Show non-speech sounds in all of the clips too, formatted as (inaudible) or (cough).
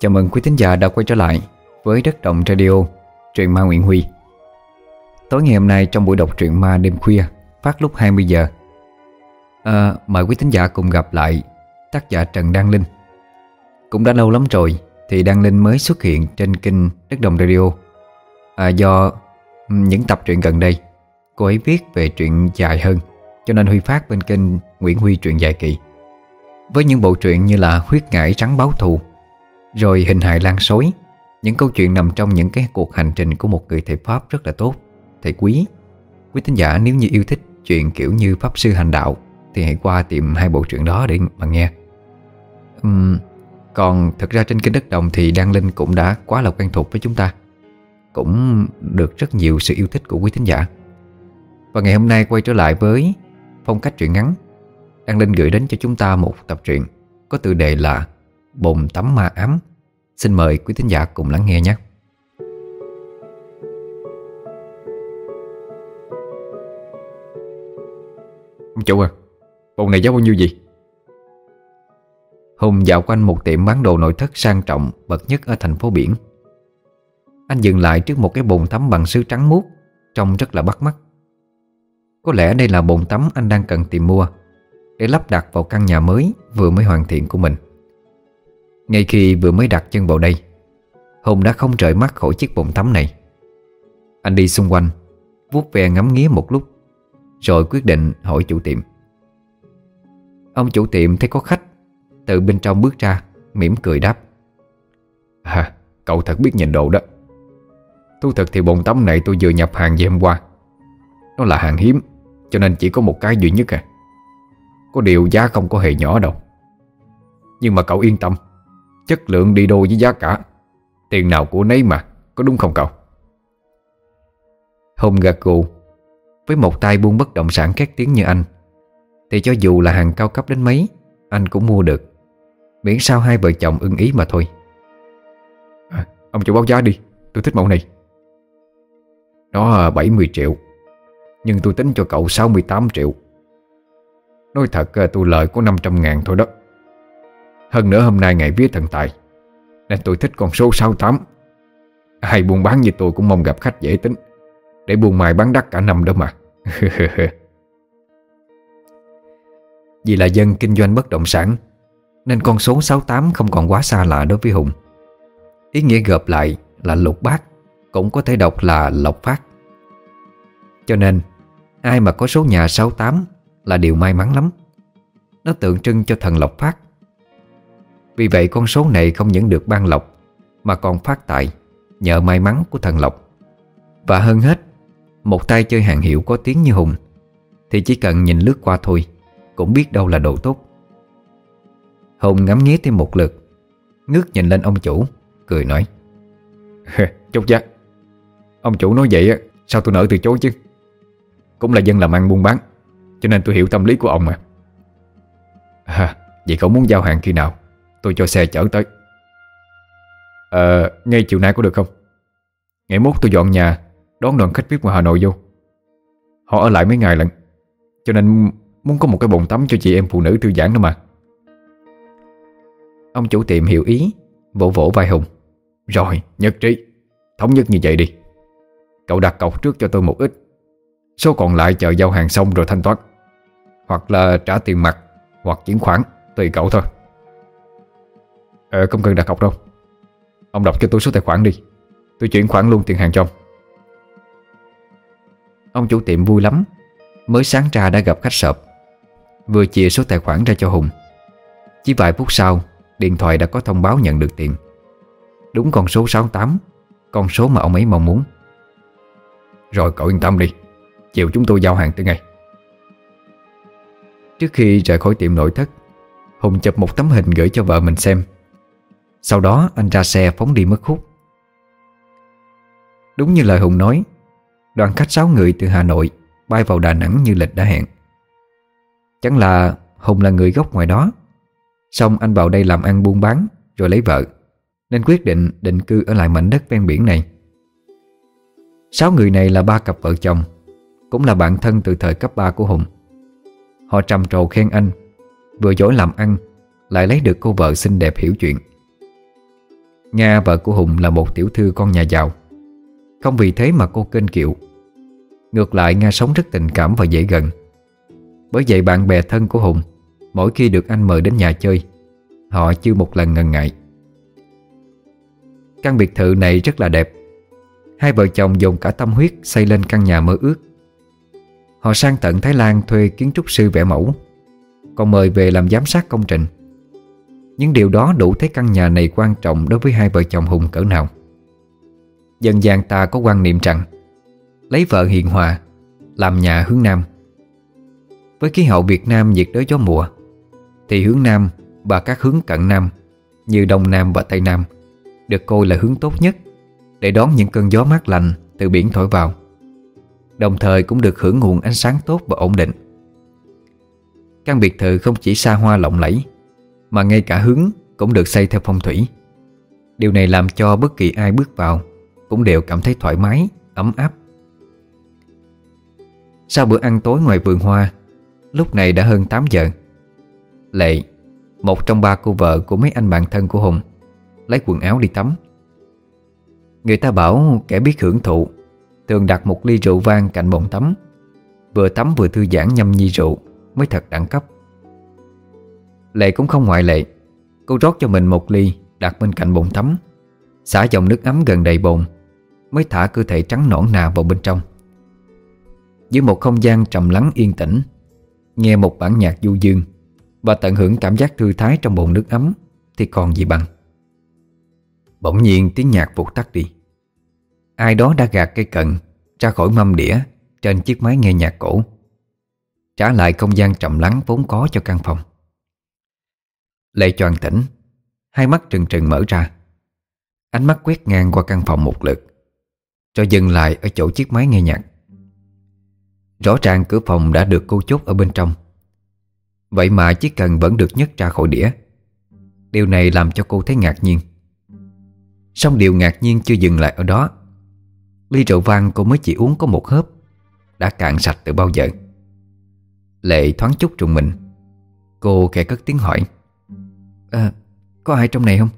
Chào mừng quý thính giả đã quay trở lại với Đất Động Radio, truyện ma Nguyễn Huy. Tối ngày hôm nay trong buổi đọc truyện ma đêm khuya, phát lúc 20 giờ. À, mời quý thính giả cùng gặp lại tác giả Trần Đăng Linh. Cũng đã lâu lắm rồi thì Đăng Linh mới xuất hiện trên kênh Đất Động Radio. À, do những tập truyện gần đây, cô ấy viết về truyện dài hơn, cho nên Huy phát bên kênh Nguyễn Huy truyện dài kỳ. Với những bộ truyện như là Huyết ngải trắng báo thù rồi hình hài lan xối. Những câu chuyện nằm trong những cái cuộc hành trình Của một người thầy Pháp rất là tốt. Thầy quý. Quý tín giả nếu như yêu thích chuyện kiểu như Pháp Sư Hành Đạo Thì hãy qua tìm hai bộ truyện đó để mà nghe. Uhm, Còn thật ra trên kênh Đất Đồng Thì Đăng Linh cũng đã quá là quen thuộc với chúng ta. Cũng được rất nhiều sự yêu thích của quý tín giả. Và ngày hôm nay quay trở lại với phong cách truyện ngắn. Đăng Linh gửi đến cho chúng ta một tập truyện Có tựa đề là Bồn tắm ma ám. Xin mời quý thính giả cùng lắng nghe nhé. Ông chủ à Bồn này giá bao nhiêu gì Hùng dạo quanh một tiệm bán đồ nội thất sang trọng, Bậc nhất ở thành phố biển. Anh dừng lại trước một cái bồn tắm bằng sứ trắng muốt, Trông rất là bắt mắt. Có lẽ đây là bồn tắm anh đang cần tìm mua, để lắp đặt vào căn nhà mới vừa mới hoàn thiện của mình. Ngay khi vừa mới đặt chân vào đây, Hùng đã không rời mắt khỏi chiếc bồn tắm này. Anh đi xung quanh, vuốt ve ngắm nghía một lúc, rồi quyết định hỏi chủ tiệm. Ông chủ tiệm thấy có khách, từ bên trong bước ra, mỉm cười đáp. À, cậu thật biết nhìn đồ đó. Thú thật thì bồn tắm này tôi vừa nhập hàng về hôm qua. Nó là hàng hiếm, cho nên chỉ có một cái duy nhất à. Có điều giá không có hề nhỏ đâu Nhưng mà cậu yên tâm Chất lượng đi đôi với giá cả. Tiền nào của nấy mà Có đúng không cậu? Hùng gật gù. Với một tay buôn bất động sản khét tiếng như anh Thì cho dù là hàng cao cấp đến mấy Anh cũng mua được. Miễn sao hai vợ chồng ưng ý mà thôi. À, Ông chủ báo giá đi Tôi thích mẫu này. Nó à, 70 triệu Nhưng tôi tính cho cậu 68 triệu. Nói thật à, tôi lợi có 500 ngàn thôi đó. Hơn nữa hôm nay ngày vía thần tài. Nên tôi thích con số 68 Ai buôn bán như tôi cũng mong gặp khách dễ tính. Để buôn mài bán đắt cả năm đó mà. (laughs) Vì là dân kinh doanh bất động sản, Nên con số 68 không còn quá xa lạ đối với Hùng. Ý nghĩa gộp lại là lục bát, Cũng có thể đọc là lộc phát. Cho nên, Ai mà có số nhà 68 là điều may mắn lắm. Nó tượng trưng cho thần lộc phát. Vì vậy con số này không những được ban lộc Mà còn phát tại Nhờ may mắn của thần lộc. Và hơn hết Một tay chơi hàng hiệu có tiếng như Hùng Thì chỉ cần nhìn lướt qua thôi Cũng biết đâu là đồ tốt. Hùng ngắm nghía thêm một lượt Ngước nhìn lên ông chủ Cười nói Chúc giác Ông chủ nói vậy Sao tôi nỡ từ chối chứ? Cũng là dân làm ăn buôn bán cho nên tôi hiểu tâm lý của ông mà. À, Vậy cậu muốn giao hàng khi nào? Tôi cho xe chở tới. Ờ Ngay chiều nay có được không? Ngày mốt tôi dọn nhà, Đón đoàn khách VIP ngoài Hà Nội vô. Họ ở lại mấy ngày lận, Cho nên muốn có một cái bồn tắm cho chị em phụ nữ thư giãn nữa mà. Ông chủ tiệm hiểu ý, Vỗ vỗ vai Hùng. Rồi, nhất trí, Thống nhất như vậy đi. Cậu đặt cọc trước cho tôi một ít, Số còn lại chờ giao hàng xong rồi thanh toán. Hoặc là trả tiền mặt, Hoặc chuyển khoản, Tùy cậu thôi. Ờ không cần đặt cọc đâu. Ông đọc cho tôi số tài khoản đi. Tôi chuyển khoản luôn tiền hàng cho ông. Ông chủ tiệm vui lắm. Mới sáng ra đã gặp khách sợp. Vừa chia số tài khoản ra cho Hùng. Chỉ vài phút sau, Điện thoại đã có thông báo nhận được tiền. Đúng con số 68 Con số mà ông ấy mong muốn. Rồi cậu yên tâm đi. Chiều chúng tôi giao hàng tới ngày Trước khi rời khỏi tiệm nội thất, Hùng chụp một tấm hình gửi cho vợ mình xem. Sau đó anh ra xe phóng đi mất khúc. Đúng như lời Hùng nói, Đoàn khách 6 người từ Hà Nội Bay vào Đà Nẵng như lịch đã hẹn. Chẳng là Hùng là người gốc ngoài đó. Xong anh vào đây làm ăn buôn bán Rồi lấy vợ, Nên quyết định định cư ở lại mảnh đất ven biển này. Sáu người này là ba cặp vợ chồng, cũng là bạn thân từ thời cấp 3 của Hùng. Họ trầm trồ khen anh, Vừa giỏi làm ăn, Lại lấy được cô vợ xinh đẹp hiểu chuyện. Nga vợ của Hùng là một tiểu thư con nhà giàu. Không vì thế mà cô kênh kiệu. Ngược lại, Nga sống rất tình cảm và dễ gần. Bởi vậy, bạn bè thân của Hùng, Mỗi khi được anh mời đến nhà chơi, Họ chưa một lần ngần ngại. Căn biệt thự này rất là đẹp. Hai vợ chồng dùng cả tâm huyết xây lên căn nhà mơ ước. Họ sang tận Thái Lan thuê kiến trúc sư vẽ mẫu, Còn mời về làm giám sát công trình. Những điều đó đủ thấy căn nhà này quan trọng đối với hai vợ chồng Hùng cỡ nào. Dân gian ta có quan niệm rằng, Lấy vợ hiền hòa, Làm nhà hướng Nam. Với khí hậu Việt Nam nhiệt đới gió mùa, Thì hướng Nam và các hướng cận Nam Như Đông Nam và Tây Nam Được coi là hướng tốt nhất Để đón những cơn gió mát lành từ biển thổi vào. Đồng thời cũng được hưởng nguồn ánh sáng tốt và ổn định. Căn biệt thự không chỉ xa hoa lộng lẫy mà ngay cả hướng cũng được xây theo phong thủy. Điều này làm cho bất kỳ ai bước vào Cũng đều cảm thấy thoải mái, ấm áp. Sau bữa ăn tối ngoài vườn hoa Lúc này đã hơn 8 giờ. Lệ Một trong ba cô vợ của mấy anh bạn thân của Hùng Lấy quần áo đi tắm. Người ta bảo kẻ biết hưởng thụ Thường đặt một ly rượu vang cạnh bồn tắm. Vừa tắm vừa thư giãn nhâm nhi rượu Mới thật đẳng cấp. Lệ cũng không ngoại lệ. Cô rót cho mình một ly, Đặt bên cạnh bồn tắm. Xả dòng nước ấm gần đầy bồn, Mới thả cơ thể trắng nõn nà vào bên trong. Dưới một không gian trầm lắng yên tĩnh, Nghe một bản nhạc du dương Và tận hưởng cảm giác thư thái trong bồn nước ấm Thì còn gì bằng. Bỗng nhiên tiếng nhạc vụt tắt đi. Ai đó đã gạt cây cận Ra khỏi mâm đĩa Trên chiếc máy nghe nhạc cổ. Trả lại không gian trầm lắng vốn có cho căn phòng. Lệ choàng tỉnh. Hai mắt trừng trừng mở ra. Ánh mắt quét ngang qua căn phòng một lượt Rồi dừng lại ở chỗ chiếc máy nghe nhạc. Rõ ràng cửa phòng đã được cô chốt ở bên trong. Vậy mà chiếc cần vẫn được nhấc ra khỏi đĩa. Điều này làm cho cô thấy ngạc nhiên. Xong điều ngạc nhiên chưa dừng lại ở đó. Ly rượu vang cô mới chỉ uống có một hớp, Đã cạn sạch từ bao giờ. Lệ thoáng chút trùng mình. Cô khẽ cất tiếng hỏi. À có ai trong này không?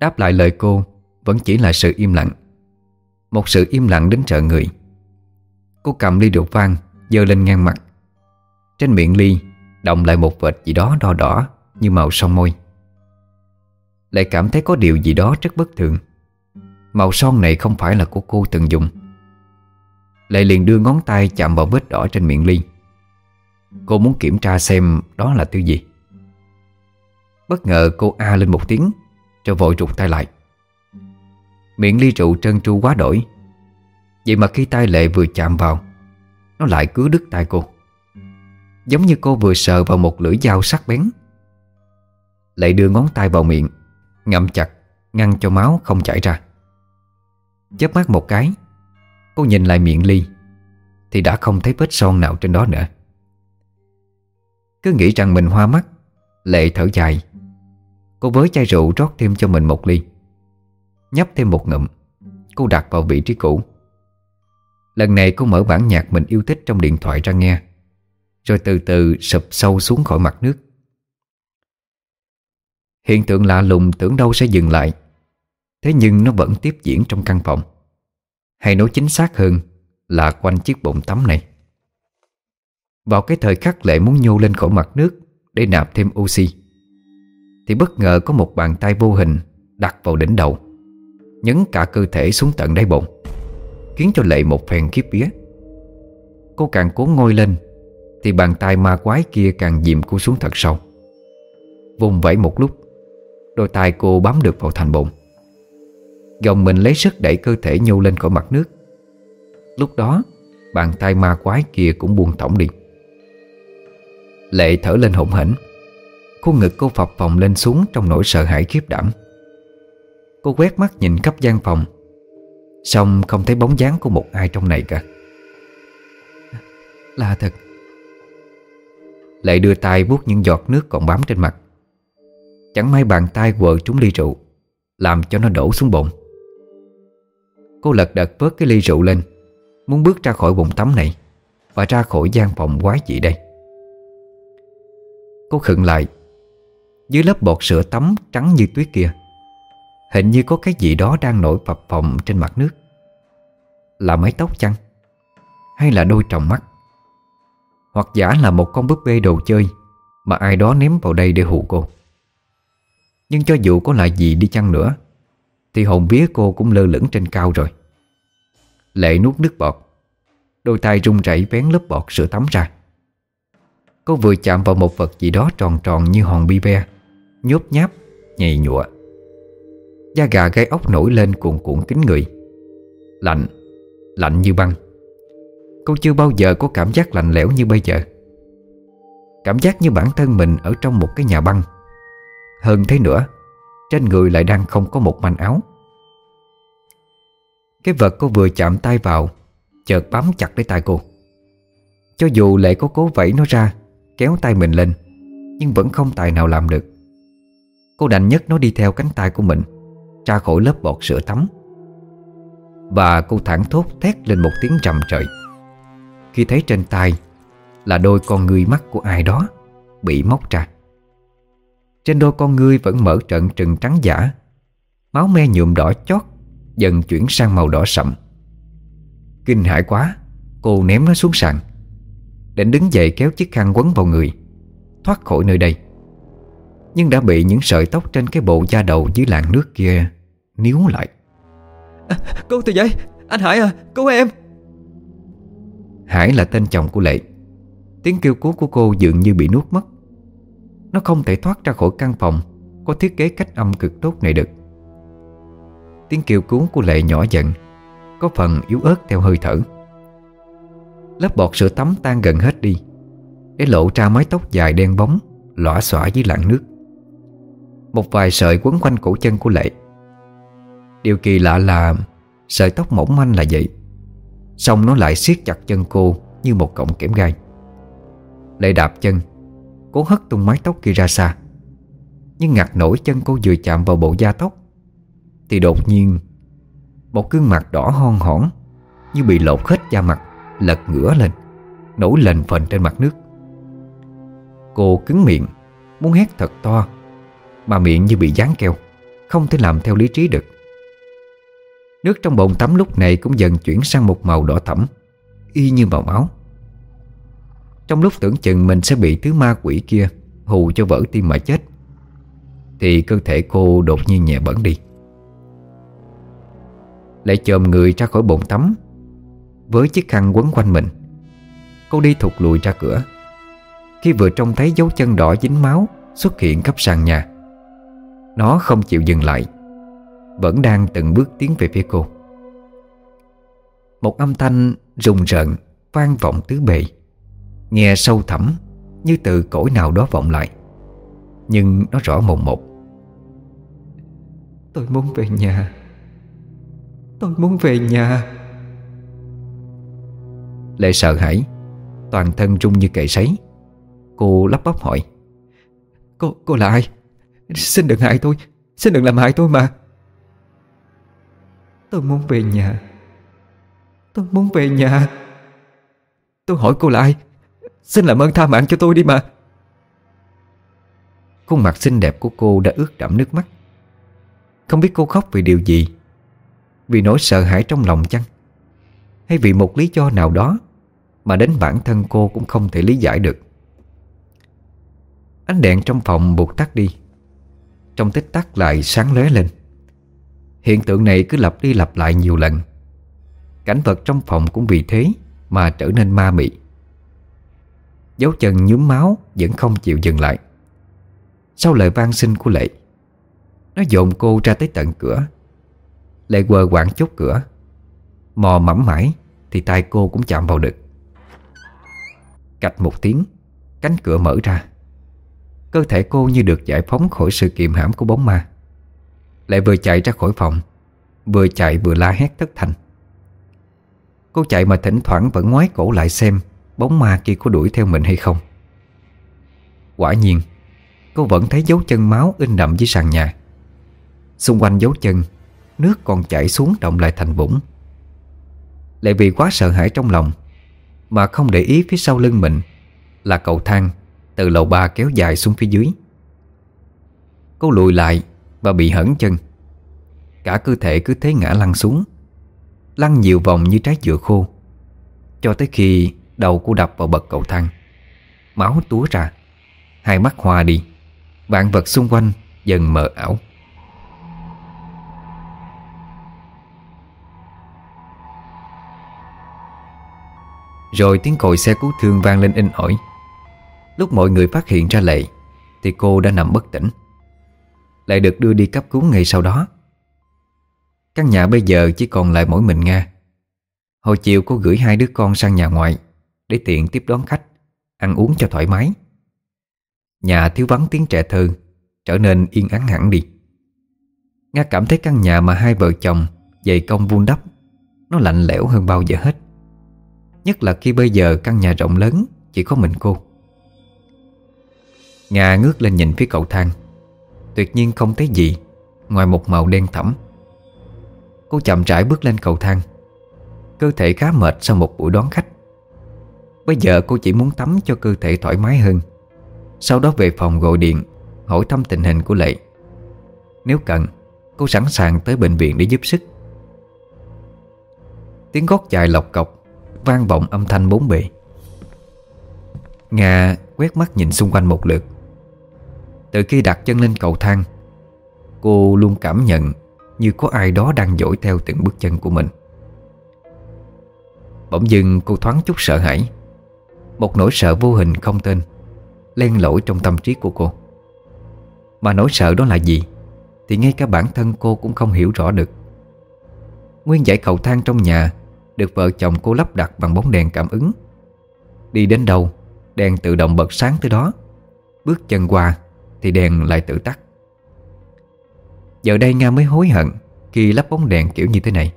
Đáp lại lời cô, Vẫn chỉ là sự im lặng. Một sự im lặng đến trợ người. Cô cầm ly rượu vang Dơ lên ngang mặt. Trên miệng ly, Động lại một vệt gì đó đỏ đỏ Như màu son môi. Lại cảm thấy có điều gì đó rất bất thường. Màu son này không phải là của cô từng dùng. Lại liền đưa ngón tay chạm vào vết đỏ trên miệng ly. Cô muốn kiểm tra xem đó là thứ gì. Bất ngờ cô a lên một tiếng, Rồi vội rụt tay lại. Miệng ly rượu trơn tru quá đổi. Vậy mà khi tay Lệ vừa chạm vào, Nó lại cứ đứt tay cô. Giống như cô vừa sờ vào một lưỡi dao sắc bén. Lệ đưa ngón tay vào miệng, Ngậm chặt, Ngăn cho máu không chảy ra. Chớp mắt một cái, Cô nhìn lại miệng ly, Thì đã không thấy vết son nào trên đó nữa. Cứ nghĩ rằng mình hoa mắt. Lệ thở dài. Cô với chai rượu rót thêm cho mình một ly. Nhấp thêm một ngụm. Cô đặt vào vị trí cũ. Lần này cô mở bản nhạc mình yêu thích trong điện thoại ra nghe. Rồi từ từ sụp sâu xuống khỏi mặt nước. Hiện tượng lạ lùng tưởng đâu sẽ dừng lại. Thế nhưng nó vẫn tiếp diễn trong căn phòng. Hay nói chính xác hơn Là quanh chiếc bồn tắm này. Vào cái thời khắc lệ muốn nhô lên khỏi mặt nước, Để nạp thêm oxy, Thì bất ngờ có một bàn tay vô hình Đặt vào đỉnh đầu, Nhấn cả cơ thể xuống tận đáy bụng Khiến cho lệ một phèn khiếp vía. Cô càng cố ngôi lên, Thì bàn tay ma quái kia càng dìm cô xuống thật sâu. Vùng vẫy một lúc, Đôi tay cô bám được vào thành bụng Gồng mình lấy sức đẩy cơ thể nhô lên khỏi mặt nước. Lúc đó, Bàn tay ma quái kia cũng buông thõng đi. Lệ thở lên hỗn hển. Khuôn ngực cô phập phòng lên xuống Trong nỗi sợ hãi khiếp đảm. Cô quét mắt nhìn khắp gian phòng Xong không thấy bóng dáng của một ai trong này cả. Là thật. Lệ đưa tay vuốt những giọt nước còn bám trên mặt. Chẳng may bàn tay quờ trúng ly rượu Làm cho nó đổ xuống bồn. Cô lật đật vớt cái ly rượu lên Muốn bước ra khỏi bồn tắm này Và ra khỏi gian phòng quái dị đây Cô khựng lại. Dưới lớp bọt sữa tắm trắng như tuyết kia, Hình như có cái gì đó đang nổi phập phồng trên mặt nước. Là mái tóc chăng? Hay là đôi tròng mắt? Hoặc giả là một con búp bê đồ chơi Mà ai đó ném vào đây để hù cô. Nhưng cho dù có là gì đi chăng nữa, Thì hồn vía cô cũng lơ lửng trên cao rồi. Lệ nuốt nước bọt. Đôi tay run rẩy vén lớp bọt sữa tắm ra. Cô vừa chạm vào một vật gì đó tròn tròn như hòn bi be Nhốp nháp, nhầy nhụa. Da gà gai ốc nổi lên cuồn cuộn kính người. Lạnh, lạnh như băng. Cô chưa bao giờ có cảm giác lạnh lẽo như bây giờ. Cảm giác như bản thân mình ở trong một cái nhà băng. Hơn thế nữa Trên người lại đang không có một manh áo. Cái vật cô vừa chạm tay vào Chợt bám chặt lấy tay cô. Cho dù lệ có cố vẫy nó ra Kéo tay mình lên, Nhưng vẫn không tài nào làm được. Cô đành nhấc nó đi theo cánh tay của mình Ra khỏi lớp bọt sữa tắm. Và cô thẳng thốt thét lên một tiếng trầm trời Khi thấy trên tay Là đôi con ngươi mắt của ai đó, Bị móc ra. Trên đôi con ngươi vẫn mở trận trừng trắng giả, Máu me nhuộm đỏ chót, Dần chuyển sang màu đỏ sậm. Kinh hãi quá, Cô ném nó xuống sàn. Định đứng dậy kéo chiếc khăn quấn vào người Thoát khỏi nơi đây. Nhưng đã bị những sợi tóc trên cái bộ da đầu dưới làn nước kia Níu lại. À, Cô từ giấy Anh Hải à cứu em? Hải là tên chồng của Lệ. Tiếng kêu cứu của cô dường như bị nuốt mất. Nó không thể thoát ra khỏi căn phòng Có thiết kế cách âm cực tốt này được. Tiếng kêu cứu của Lệ nhỏ dần Có phần yếu ớt theo hơi thở Lớp bọt sữa tắm tan gần hết đi. Để lộ ra mái tóc dài đen bóng Lỏa xỏa dưới làn nước. Một vài sợi quấn quanh cổ chân của Lệ. Điều kỳ lạ là Sợi tóc mỏng manh là vậy. Xong nó lại siết chặt chân cô Như một cọng kẽm gai. Lệ đạp chân, Cố hất tung mái tóc kia ra xa. Nhưng ngặt nổi chân cô vừa chạm vào bộ da tóc, Thì đột nhiên Một gương mặt đỏ hon hỏn Như bị lột hết da mặt. Lật ngửa lên, Nổi lên phần trên mặt nước. Cô cứng miệng, Muốn hét thật to, Mà miệng như bị dán keo, Không thể làm theo lý trí được. Nước trong bồn tắm lúc này cũng dần chuyển sang một màu đỏ thẫm, Y như màu máu. Trong lúc tưởng chừng mình sẽ bị thứ ma quỷ kia Hù cho vỡ tim mà chết, Thì cơ thể cô đột nhiên nhẹ bẩn đi. Lại chồm người ra khỏi bồn tắm với chiếc khăn quấn quanh mình. Cô đi thụt lùi ra cửa. Khi vừa trông thấy dấu chân đỏ dính máu Xuất hiện khắp sàn nhà, Nó không chịu dừng lại, Vẫn đang từng bước tiến về phía cô. Một âm thanh rùng rợn Vang vọng tứ bề, Nghe sâu thẳm Như từ cõi nào đó vọng lại, Nhưng nó rõ mồn một. Tôi muốn về nhà. Tôi muốn về nhà. Lệ sợ hãi. Toàn thân rung như cậy sấy. Cô lắp bắp hỏi. Cô, cô là ai? Xin đừng hại tôi. Xin đừng làm hại tôi mà. Tôi muốn về nhà. Tôi muốn về nhà. Tôi hỏi cô là ai? Xin làm ơn tha mạng cho tôi đi mà. Khuôn mặt xinh đẹp của cô đã ướt đẫm nước mắt. Không biết cô khóc vì điều gì. Vì nỗi sợ hãi trong lòng chăng? Hay vì một lý do nào đó mà đến bản thân cô cũng không thể lý giải được. Ánh đèn trong phòng buộc tắt đi. Trong tích tắc lại sáng lóe lên. Hiện tượng này cứ lặp đi lặp lại nhiều lần. Cảnh vật trong phòng cũng vì thế Mà trở nên ma mị. Dấu chân nhúm máu Vẫn không chịu dừng lại. Sau lời van xin của Lệ, Nó dồn cô ra tới tận cửa. Lệ quờ quảng chốt cửa. Mò mẫm mãi Thì tay cô cũng chạm vào được. Cạch một tiếng, Cánh cửa mở ra. Cơ thể cô như được giải phóng khỏi sự kiềm hãm của bóng ma. Lại vừa chạy ra khỏi phòng, Vừa chạy vừa la hét thất thành Cô chạy mà thỉnh thoảng vẫn ngoái cổ lại xem Bóng ma kia có đuổi theo mình hay không. Quả nhiên, Cô vẫn thấy dấu chân máu in đậm dưới sàn nhà. Xung quanh dấu chân, Nước còn chảy xuống động lại thành vũng Lại vì quá sợ hãi trong lòng mà không để ý phía sau lưng mình, Là cầu thang Từ lầu ba kéo dài xuống phía dưới. Cô lùi lại Và bị hẳn chân. Cả cơ thể cứ thế ngã lăn xuống, Lăn nhiều vòng như trái dừa khô, Cho tới khi đầu cô đập vào bậc cầu thang. Máu túa ra, Hai mắt hoa đi, Vạn vật xung quanh dần mờ ảo. Rồi tiếng còi xe cứu thương vang lên in ỏi. Lúc mọi người phát hiện ra Lệ, Thì cô đã nằm bất tỉnh. Lại được đưa đi cấp cứu ngay sau đó. Căn nhà bây giờ chỉ còn lại mỗi mình Nga. Hồi chiều cô gửi hai đứa con sang nhà ngoại Để tiện tiếp đón khách, Ăn uống cho thoải mái. Nhà thiếu vắng tiếng trẻ thơ, Trở nên yên ắng hẳn đi. Nga cảm thấy căn nhà mà hai vợ chồng Dày công vun đắp, Nó lạnh lẽo hơn bao giờ hết. Nhất là khi bây giờ căn nhà rộng lớn, Chỉ có mình cô. Nga ngước lên nhìn phía cầu thang. Tuyệt nhiên không thấy gì, Ngoài một màu đen thẳm Cô chậm rãi bước lên cầu thang. Cơ thể khá mệt sau một buổi đón khách. Bây giờ cô chỉ muốn tắm cho cơ thể thoải mái hơn. Sau đó về phòng gọi điện, Hỏi thăm tình hình của Lệ. Nếu cần, Cô sẵn sàng tới bệnh viện để giúp sức. Tiếng gót dài lọc cọc Vang vọng âm thanh bốn bề. Nga quét mắt nhìn xung quanh một lượt. Từ khi đặt chân lên cầu thang, Cô luôn cảm nhận Như có ai đó đang dõi theo từng bước chân của mình. Bỗng dưng cô thoáng chút sợ hãi. Một nỗi sợ vô hình không tên, Len lỏi trong tâm trí của cô. Mà nỗi sợ đó là gì Thì ngay cả bản thân cô cũng không hiểu rõ được. Nguyên dãy cầu thang trong nhà được vợ chồng cô lắp đặt bằng bóng đèn cảm ứng. Đi đến đâu, Đèn tự động bật sáng tới đó. Bước chân qua, Thì đèn lại tự tắt. Giờ đây Nga mới hối hận Khi lắp bóng đèn kiểu như thế này.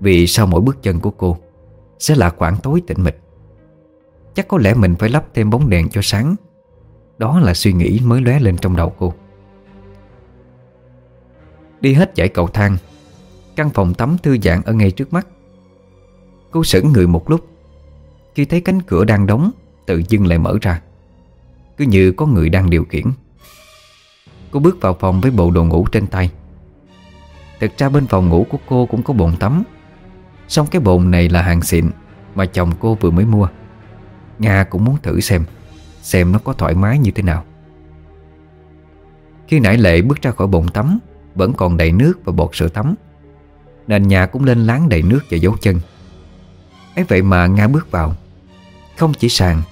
Vì sau mỗi bước chân của cô, Sẽ là khoảng tối tĩnh mịch. Chắc có lẽ mình phải lắp thêm bóng đèn cho sáng. Đó là suy nghĩ mới lóe lên trong đầu cô. Đi hết dãy cầu thang, Căn phòng tắm thư giãn ở ngay trước mắt. Cô sững người một lúc. Khi thấy cánh cửa đang đóng, Tự dưng lại mở ra. Cứ như có người đang điều khiển. Cô bước vào phòng với bộ đồ ngủ trên tay. Thực ra bên phòng ngủ của cô cũng có bồn tắm. Xong cái bồn này là hàng xịn Mà chồng cô vừa mới mua. Nga cũng muốn thử xem Xem nó có thoải mái như thế nào. Khi nãy lệ bước ra khỏi bồn tắm, Vẫn còn đầy nước và bọt sữa tắm. Nền nhà cũng lên láng đầy nước và dấu chân ấy vậy mà Nga bước vào. Không chỉ sàn,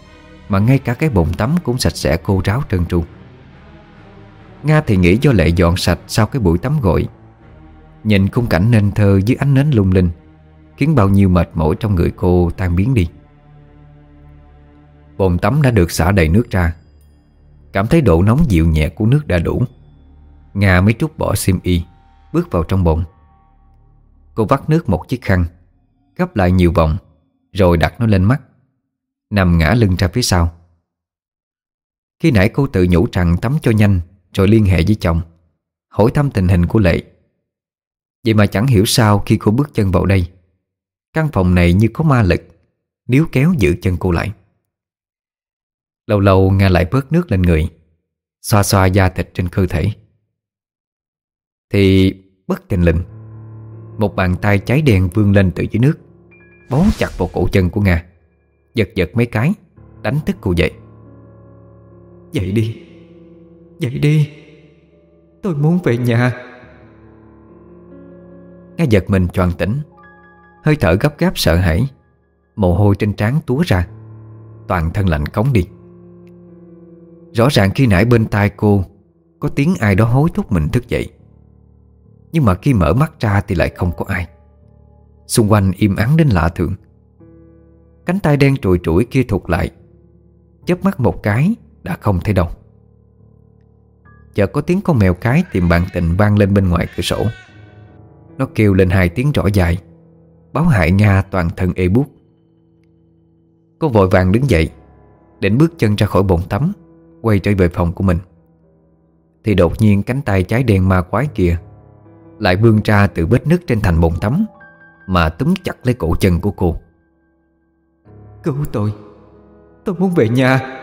Mà ngay cả cái bồn tắm cũng sạch sẽ khô ráo trơn tru. Nga thì nghĩ do lệ dọn sạch sau cái buổi tắm gội. Nhìn khung cảnh nên thơ dưới ánh nến lung linh, Khiến bao nhiêu mệt mỏi trong người cô tan biến đi. Bồn tắm đã được xả đầy nước ra. Cảm thấy độ nóng dịu nhẹ của nước đã đủ. Nga mới trút bỏ sim y, Bước vào trong bồn. Cô vắt nước một chiếc khăn, Gấp lại nhiều vòng rồi đặt nó lên mắt, Nằm ngã lưng ra phía sau. Khi nãy cô tự nhủ rằng tắm cho nhanh Rồi liên hệ với chồng, Hỏi thăm tình hình của Lệ. Vậy mà chẳng hiểu sao khi cô bước chân vào đây, Căn phòng này như có ma lực, Níu kéo giữ chân cô lại. Lâu lâu Nga lại bớt nước lên người, Xoa xoa da thịt trên cơ thể. Thì bất tình lình, Một bàn tay cháy đen vươn lên từ dưới nước. Bó chặt vào cổ chân của Nga. Giật giật mấy cái Đánh thức cô dậy. Dậy đi. Dậy đi. Tôi muốn về nhà. Nga giật mình choàng tỉnh. Hơi thở gấp gáp sợ hãi. Mồ hôi trên trán túa ra. Toàn thân lạnh cống đi. Rõ ràng khi nãy bên tai cô Có tiếng ai đó hối thúc mình thức dậy. Nhưng mà khi mở mắt ra Thì lại không có ai Xung quanh im ắng đến lạ thường. Cánh tay đen trùi trũi kia thụt lại. Chớp mắt một cái Đã không thấy đâu. Chợt có tiếng con mèo cái tìm bạn tình vang lên bên ngoài cửa sổ. Nó kêu lên hai tiếng rõ dài. Báo hại Nga toàn thân ê buốt. Cô vội vàng đứng dậy, Định bước chân ra khỏi bồn tắm, Quay trở về phòng của mình. Thì đột nhiên cánh tay trái đen ma quái kia Lại vươn ra từ vết nứt trên thành bồn tắm. Mà túm chặt lấy cổ chân của cô. Cứu tôi. Tôi muốn về nhà.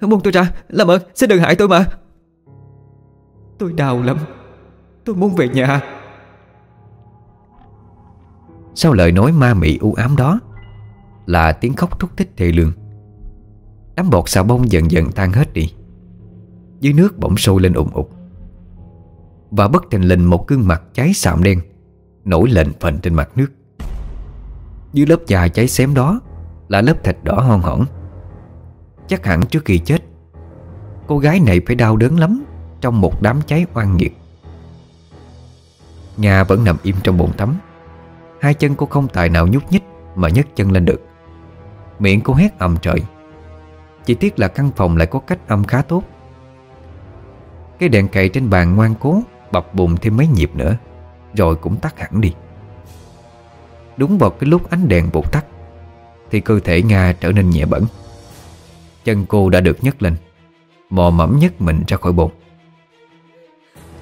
Buông tôi ra Làm ơn xin đừng hại tôi mà. Tôi đau lắm. Tôi muốn về nhà. Sau lời nói ma mị u ám đó Là tiếng khóc thúc thích thề lương. Đám bọt xà bông dần dần tan hết đi. Dưới nước bỗng sôi lên ủng ục Và bất thình lình một gương mặt cháy sạm đen Nổi lên phành trên mặt nước. Dưới lớp da cháy xém đó Là lớp thịt đỏ hon hỏn. Chắc hẳn trước khi chết, Cô gái này phải đau đớn lắm Trong một đám cháy oan nghiệt. Nga vẫn nằm im trong bồn tắm. Hai chân cô không tài nào nhúc nhích Mà nhấc chân lên được. Miệng cô hét ầm trời. Chỉ tiếc là căn phòng lại có cách âm khá tốt. Cái đèn cày trên bàn ngoan cố Bập bùng thêm mấy nhịp nữa. Rồi cũng tắt hẳn đi. Đúng vào cái lúc ánh đèn vụt tắt Thì cơ thể Nga trở nên nhẹ bẩn Chân cô đã được nhấc lên, Mò mẫm nhất mình ra khỏi bồn.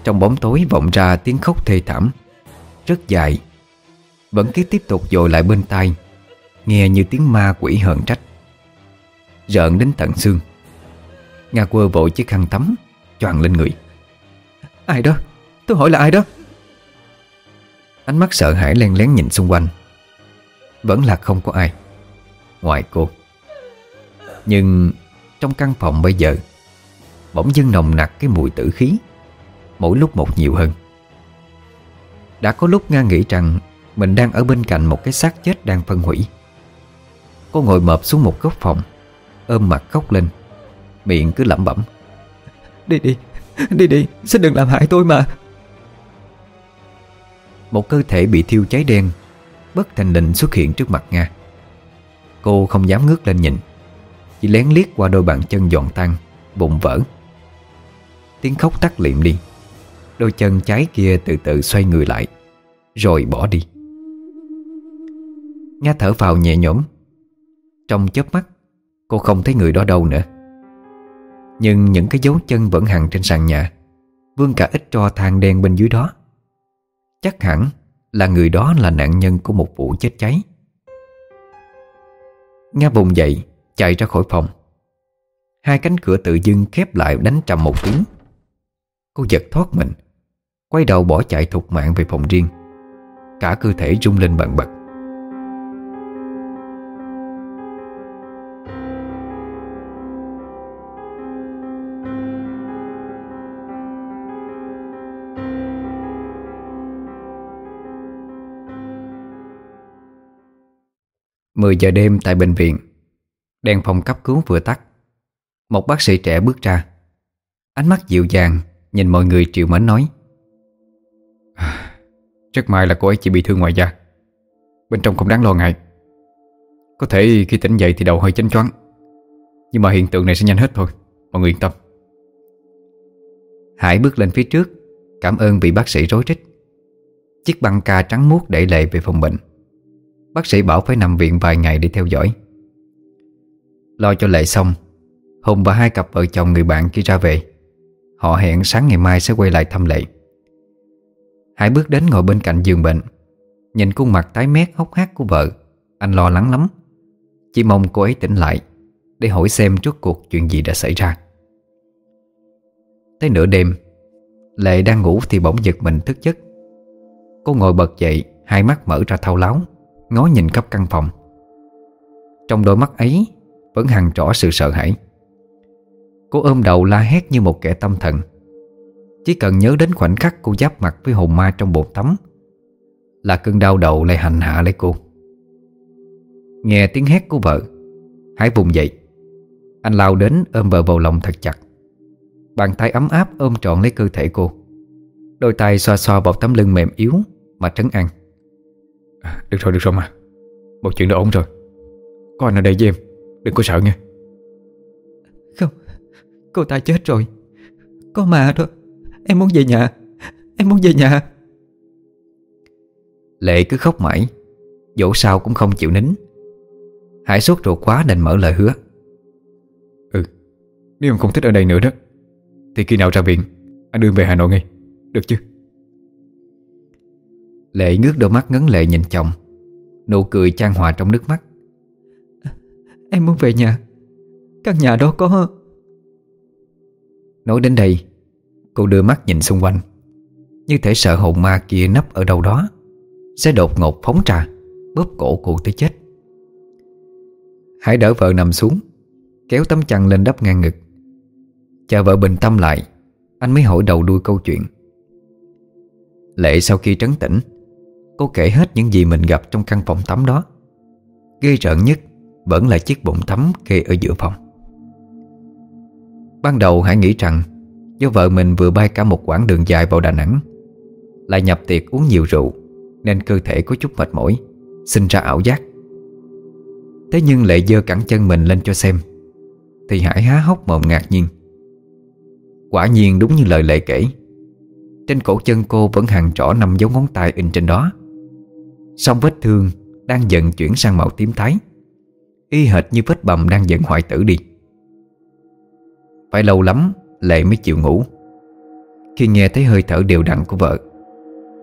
Trong bóng tối vọng ra tiếng khóc thê thảm, Rất dài. Vẫn cứ tiếp tục dội lại bên tai, Nghe như tiếng ma quỷ hờn trách. Rợn đến tận xương. Nga quơ vội chiếc khăn tắm, Choàng lên người. Ai đó? Tôi hỏi là ai đó? Ánh mắt sợ hãi len lén nhìn xung quanh. Vẫn là không có ai. Ngoài cô. Nhưng trong căn phòng bây giờ Bỗng dưng nồng nặc cái mùi tử khí. Mỗi lúc một nhiều hơn. Đã có lúc Nga nghĩ rằng Mình đang ở bên cạnh một cái xác chết đang phân hủy. Cô ngồi mập xuống một góc phòng Ôm mặt khóc lên. Miệng cứ lẩm bẩm. Đi đi, đi đi, xin đừng làm hại tôi mà. Một cơ thể bị thiêu cháy đen, Bất thành định xuất hiện trước mặt Nga. Cô không dám ngước lên nhìn, Chỉ lén liếc qua đôi bàn chân giòn tan, Bụng vỡ. Tiếng khóc tắt liệm đi, Đôi chân trái kia từ từ xoay người lại, Rồi bỏ đi. Nga thở vào nhẹ nhõm. Trong chớp mắt, Cô không thấy người đó đâu nữa. Nhưng những cái dấu chân vẫn hằng trên sàn nhà, Vương cả ít tro than đen bên dưới đó. Chắc hẳn là người đó là nạn nhân của một vụ chết cháy. Nga vùng dậy, Chạy ra khỏi phòng. Hai cánh cửa tự dưng khép lại đánh trầm một tiếng. Cô giật thoát mình, Quay đầu bỏ chạy thục mạng về phòng riêng. Cả cơ thể rung lên bần bật. Mười giờ đêm tại bệnh viện. Đèn phòng cấp cứu vừa tắt. Một bác sĩ trẻ bước ra. Ánh mắt dịu dàng, Nhìn mọi người triệu mến nói. (sighs) Rất may là cô ấy chỉ bị thương ngoài da. Bên trong không đáng lo ngại. Có thể khi tỉnh dậy thì đầu hơi chánh choáng. Nhưng mà hiện tượng này sẽ nhanh hết thôi. Mọi người yên tâm. Hải bước lên phía trước, Cảm ơn vị bác sĩ rối rít. Chiếc băng ca trắng muốt đẩy lệ về phòng bệnh. Bác sĩ bảo phải nằm viện vài ngày để theo dõi. Lo cho lệ xong, Hùng và hai cặp vợ chồng người bạn kia ra về. Họ hẹn sáng ngày mai sẽ quay lại thăm lệ. Hải bước đến ngồi bên cạnh giường bệnh, Nhìn khuôn mặt tái mét hốc hác của vợ, Anh lo lắng lắm. Chỉ mong cô ấy tỉnh lại Để hỏi xem rốt cuộc chuyện gì đã xảy ra. Tới nửa đêm, Lệ đang ngủ thì bỗng giật mình thức giấc. Cô ngồi bật dậy, Hai mắt mở ra thao láo. Ngó nhìn khắp căn phòng. Trong đôi mắt ấy, Vẫn hằn rõ sự sợ hãi. Cô ôm đầu la hét như một kẻ tâm thần. Chỉ cần nhớ đến khoảnh khắc cô giáp mặt với hồn ma trong bồn tắm, Là cơn đau đầu lại hành hạ lấy cô. Nghe tiếng hét của vợ, Hải vùng dậy. Anh lao đến ôm vợ vào lòng thật chặt. Bàn tay ấm áp ôm trọn lấy cơ thể cô. Đôi tay xoa xoa vào tấm lưng mềm yếu Mà trấn an à, Được rồi được rồi mà. Một chuyện đã ổn rồi. Có anh ở đây với em. Đừng có sợ nghe Không Cô ta chết rồi. Có ma đó. Em muốn về nhà. Em muốn về nhà. Lệ cứ khóc mãi. Dẫu sao cũng không chịu nín. Hải sốt ruột quá nên mở lời hứa. Ừ Nếu em không thích ở đây nữa đó Thì khi nào ra viện Anh đưa về Hà Nội ngay. Được chứ Lệ ngước đôi mắt ngấn lệ nhìn chồng Nụ cười chan hòa trong nước mắt. Em muốn về nhà. Căn nhà đó có Nói đến đây Cô đưa mắt nhìn xung quanh. Như thể sợ hồn ma kia nấp ở đâu đó Sẽ đột ngột phóng ra Bóp cổ cô tới chết. Hải đỡ vợ nằm xuống Kéo tấm chăn lên đắp ngang ngực. Chờ vợ bình tâm lại Anh mới hỏi đầu đuôi câu chuyện. Lệ sau khi trấn tĩnh Cô kể hết những gì mình gặp trong căn phòng tắm đó. Ghê rợn nhất Vẫn là chiếc bụng tắm kê ở giữa phòng. Ban đầu Hải nghĩ rằng Do vợ mình vừa bay cả một quãng đường dài vào Đà Nẵng, Lại nhập tiệc uống nhiều rượu, Nên cơ thể có chút mệt mỏi, Sinh ra ảo giác. Thế nhưng Lệ dơ cẳng chân mình lên cho xem, Thì Hải há hốc mồm ngạc nhiên. Quả nhiên đúng như lời Lệ kể, Trên cổ chân cô vẫn hàng rõ năm dấu ngón tay in trên đó. Song vết thương đang dần chuyển sang màu tím thái Y hệt như vết bầm đang dần hoại tử đi. Phải lâu lắm, Lệ mới chịu ngủ. Khi nghe thấy hơi thở đều đặn của vợ,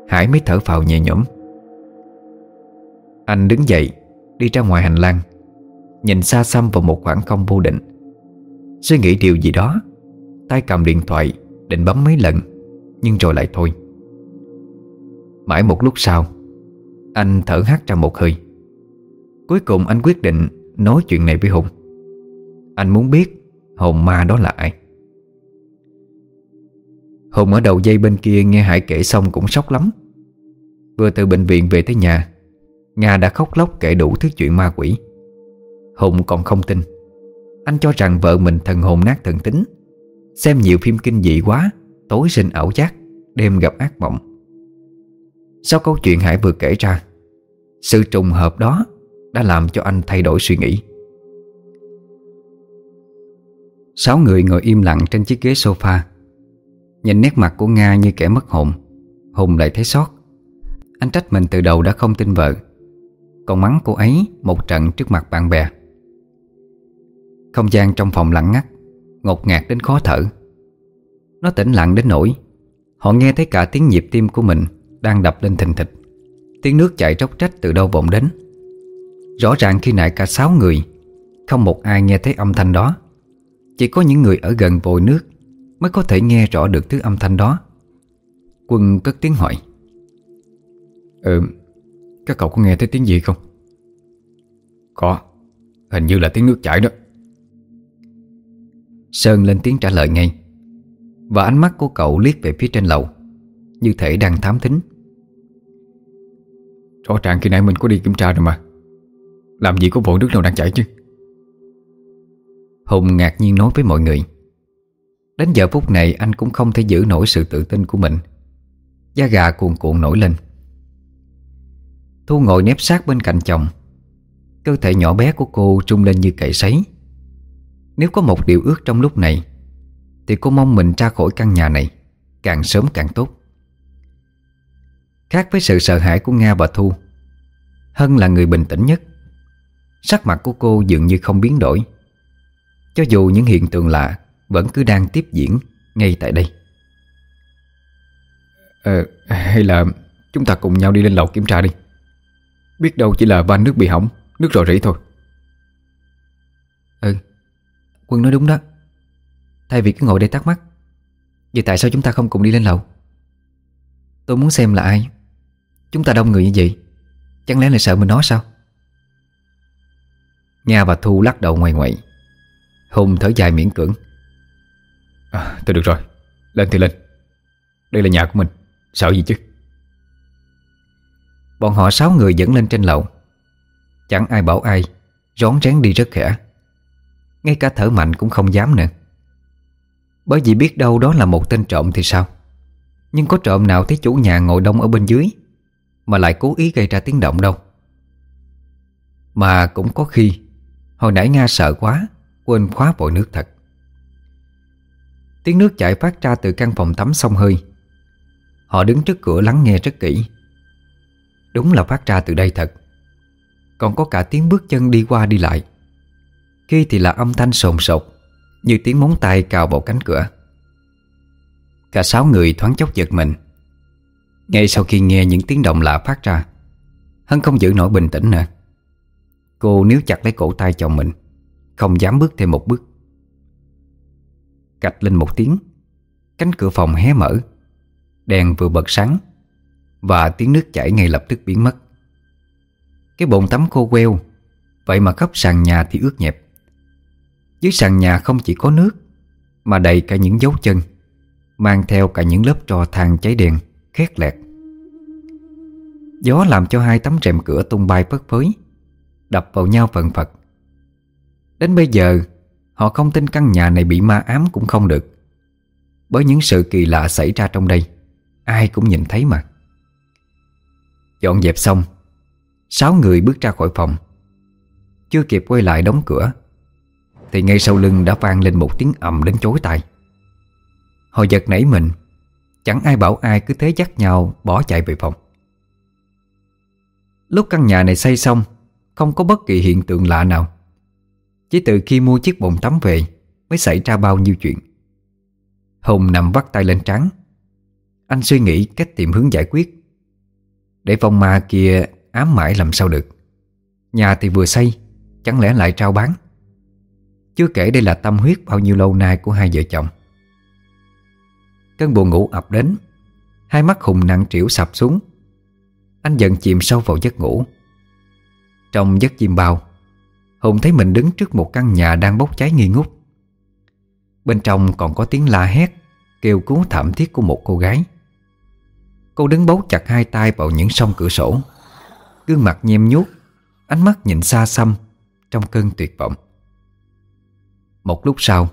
Hải mới thở phào nhẹ nhõm. Anh đứng dậy, Đi ra ngoài hành lang, Nhìn xa xăm vào một khoảng không vô định. Suy nghĩ điều gì đó, Tay cầm điện thoại Định bấm mấy lần, Nhưng rồi lại thôi. Mãi một lúc sau anh thở hắt ra một hơi. Cuối cùng anh quyết định Nói chuyện này với Hùng. Anh muốn biết hồn ma đó là ai. Hùng ở đầu dây bên kia nghe Hải kể xong cũng sốc lắm. Vừa từ bệnh viện về tới nhà, Nga đã khóc lóc kể đủ thứ chuyện ma quỷ. Hùng còn không tin. Anh cho rằng vợ mình thần hồn nát thần tính. Xem nhiều phim kinh dị quá, Tối sinh ảo giác, Đêm gặp ác mộng. Sau câu chuyện Hải vừa kể ra, Sự trùng hợp đó Đã làm cho anh thay đổi suy nghĩ. Sáu người ngồi im lặng trên chiếc ghế sofa, Nhìn nét mặt của Nga như kẻ mất hồn, Hùng lại thấy sót. Anh trách mình từ đầu đã không tin vợ, Còn mắng cô ấy một trận trước mặt bạn bè. Không gian trong phòng lặng ngắt, Ngột ngạt đến khó thở. Nó tĩnh lặng đến nỗi, Họ nghe thấy cả tiếng nhịp tim của mình đang đập lên thình thịch. Tiếng nước chảy róc trách từ đâu vọng đến. Rõ ràng khi nãy cả sáu người Không một ai nghe thấy âm thanh đó. Chỉ có những người ở gần vội nước Mới có thể nghe rõ được thứ âm thanh đó. Quân cất tiếng hỏi. Ừ Các cậu có nghe thấy tiếng gì không? Có Hình như là tiếng nước chảy đó. Sơn lên tiếng trả lời ngay Và ánh mắt của cậu liếc về phía trên lầu Như thể đang thám thính Rõ ràng khi nãy mình có đi kiểm tra rồi mà. Làm gì có vội nước nào đang chảy chứ? Hùng ngạc nhiên nói với mọi người. Đến giờ phút này, anh cũng không thể giữ nổi sự tự tin của mình. Da gà cuồn cuộn nổi lên. Thu ngồi nép sát bên cạnh chồng. Cơ thể nhỏ bé của cô trung lên như cậy sấy. Nếu có một điều ước trong lúc này, Thì cô mong mình ra khỏi căn nhà này Càng sớm càng tốt. Khác với sự sợ hãi của Nga và Thu Hân là người bình tĩnh nhất. Sắc mặt của cô dường như không biến đổi. Cho dù những hiện tượng lạ vẫn cứ đang tiếp diễn ngay tại đây. Ờ, hay là chúng ta cùng nhau đi lên lầu kiểm tra đi. Biết đâu chỉ là van nước bị hỏng Nước rò rỉ thôi. Ừ Quân nói đúng đó. Thay vì cứ ngồi đây thắc mắc Vậy tại sao chúng ta không cùng đi lên lầu? Tôi muốn xem là ai Chúng ta đông người như vậy Chẳng lẽ lại sợ mình nói sao? Nga và Thu lắc đầu ngoài ngoại Hùng thở dài miễn cưỡng. À, Thôi được rồi Lên thì lên. Đây là nhà của mình Sợ gì chứ? Bọn họ sáu người dẫn lên trên lầu. Chẳng ai bảo ai Rón rén đi rất khẽ. Ngay cả thở mạnh cũng không dám nữa. Bởi vì biết đâu đó là một tên trộm thì sao? Nhưng có trộm nào thấy chủ nhà ngồi đông ở bên dưới mà lại cố ý gây ra tiếng động đâu. Mà cũng có khi, Hồi nãy Nga sợ quá, Quên khóa vội nước thật. Tiếng nước chảy phát ra từ căn phòng tắm sông hơi. Họ đứng trước cửa lắng nghe rất kỹ. Đúng là phát ra từ đây thật. Còn có cả tiếng bước chân đi qua đi lại. Khi thì là âm thanh sồn sột, Như tiếng móng tay cào vào cánh cửa. Cả sáu người thoáng chốc giật mình. Ngay sau khi nghe những tiếng động lạ phát ra Hân không giữ nổi bình tĩnh nữa. Cô níu chặt lấy cổ tay chồng mình, Không dám bước thêm một bước. Cạch lên một tiếng, Cánh cửa phòng hé mở. Đèn vừa bật sáng Và tiếng nước chảy ngay lập tức biến mất. Cái bồn tắm khô queo, Vậy mà khắp sàn nhà thì ướt nhẹp. Dưới sàn nhà không chỉ có nước, Mà đầy cả những dấu chân, Mang theo cả những lớp trò than cháy đèn. Khét lẹt. Gió làm cho hai tấm rèm cửa tung bay phất phới, Đập vào nhau phần phật. Đến bây giờ, Họ không tin căn nhà này bị ma ám cũng không được. Bởi những sự kỳ lạ xảy ra trong đây, Ai cũng nhìn thấy mà. Dọn dẹp xong, Sáu người bước ra khỏi phòng. Chưa kịp quay lại đóng cửa, Thì ngay sau lưng đã vang lên một tiếng ầm đến chối tai. Họ giật nảy mình Chẳng ai bảo ai cứ thế dắt nhau bỏ chạy về phòng. Lúc căn nhà này xây xong, Không có bất kỳ hiện tượng lạ nào. Chỉ từ khi mua chiếc bồn tắm về Mới xảy ra bao nhiêu chuyện. Hùng nằm vắt tay lên trán. Anh suy nghĩ cách tìm hướng giải quyết. Để phòng ma kia ám mãi làm sao được. Nhà thì vừa xây, Chẳng lẽ lại trao bán? Chưa kể đây là tâm huyết bao nhiêu lâu nay của hai vợ chồng. Cơn buồn ngủ ập đến. Hai mắt Hùng nặng trĩu sập xuống. Anh dần chìm sâu vào giấc ngủ. Trong giấc chim bao, Hùng thấy mình đứng trước một căn nhà đang bốc cháy nghi ngút. Bên trong còn có tiếng la hét, Kêu cứu thảm thiết của một cô gái. Cô đứng bấu chặt hai tay vào những song cửa sổ. Gương mặt nhem nhuốc, Ánh mắt nhìn xa xăm Trong cơn tuyệt vọng. Một lúc sau,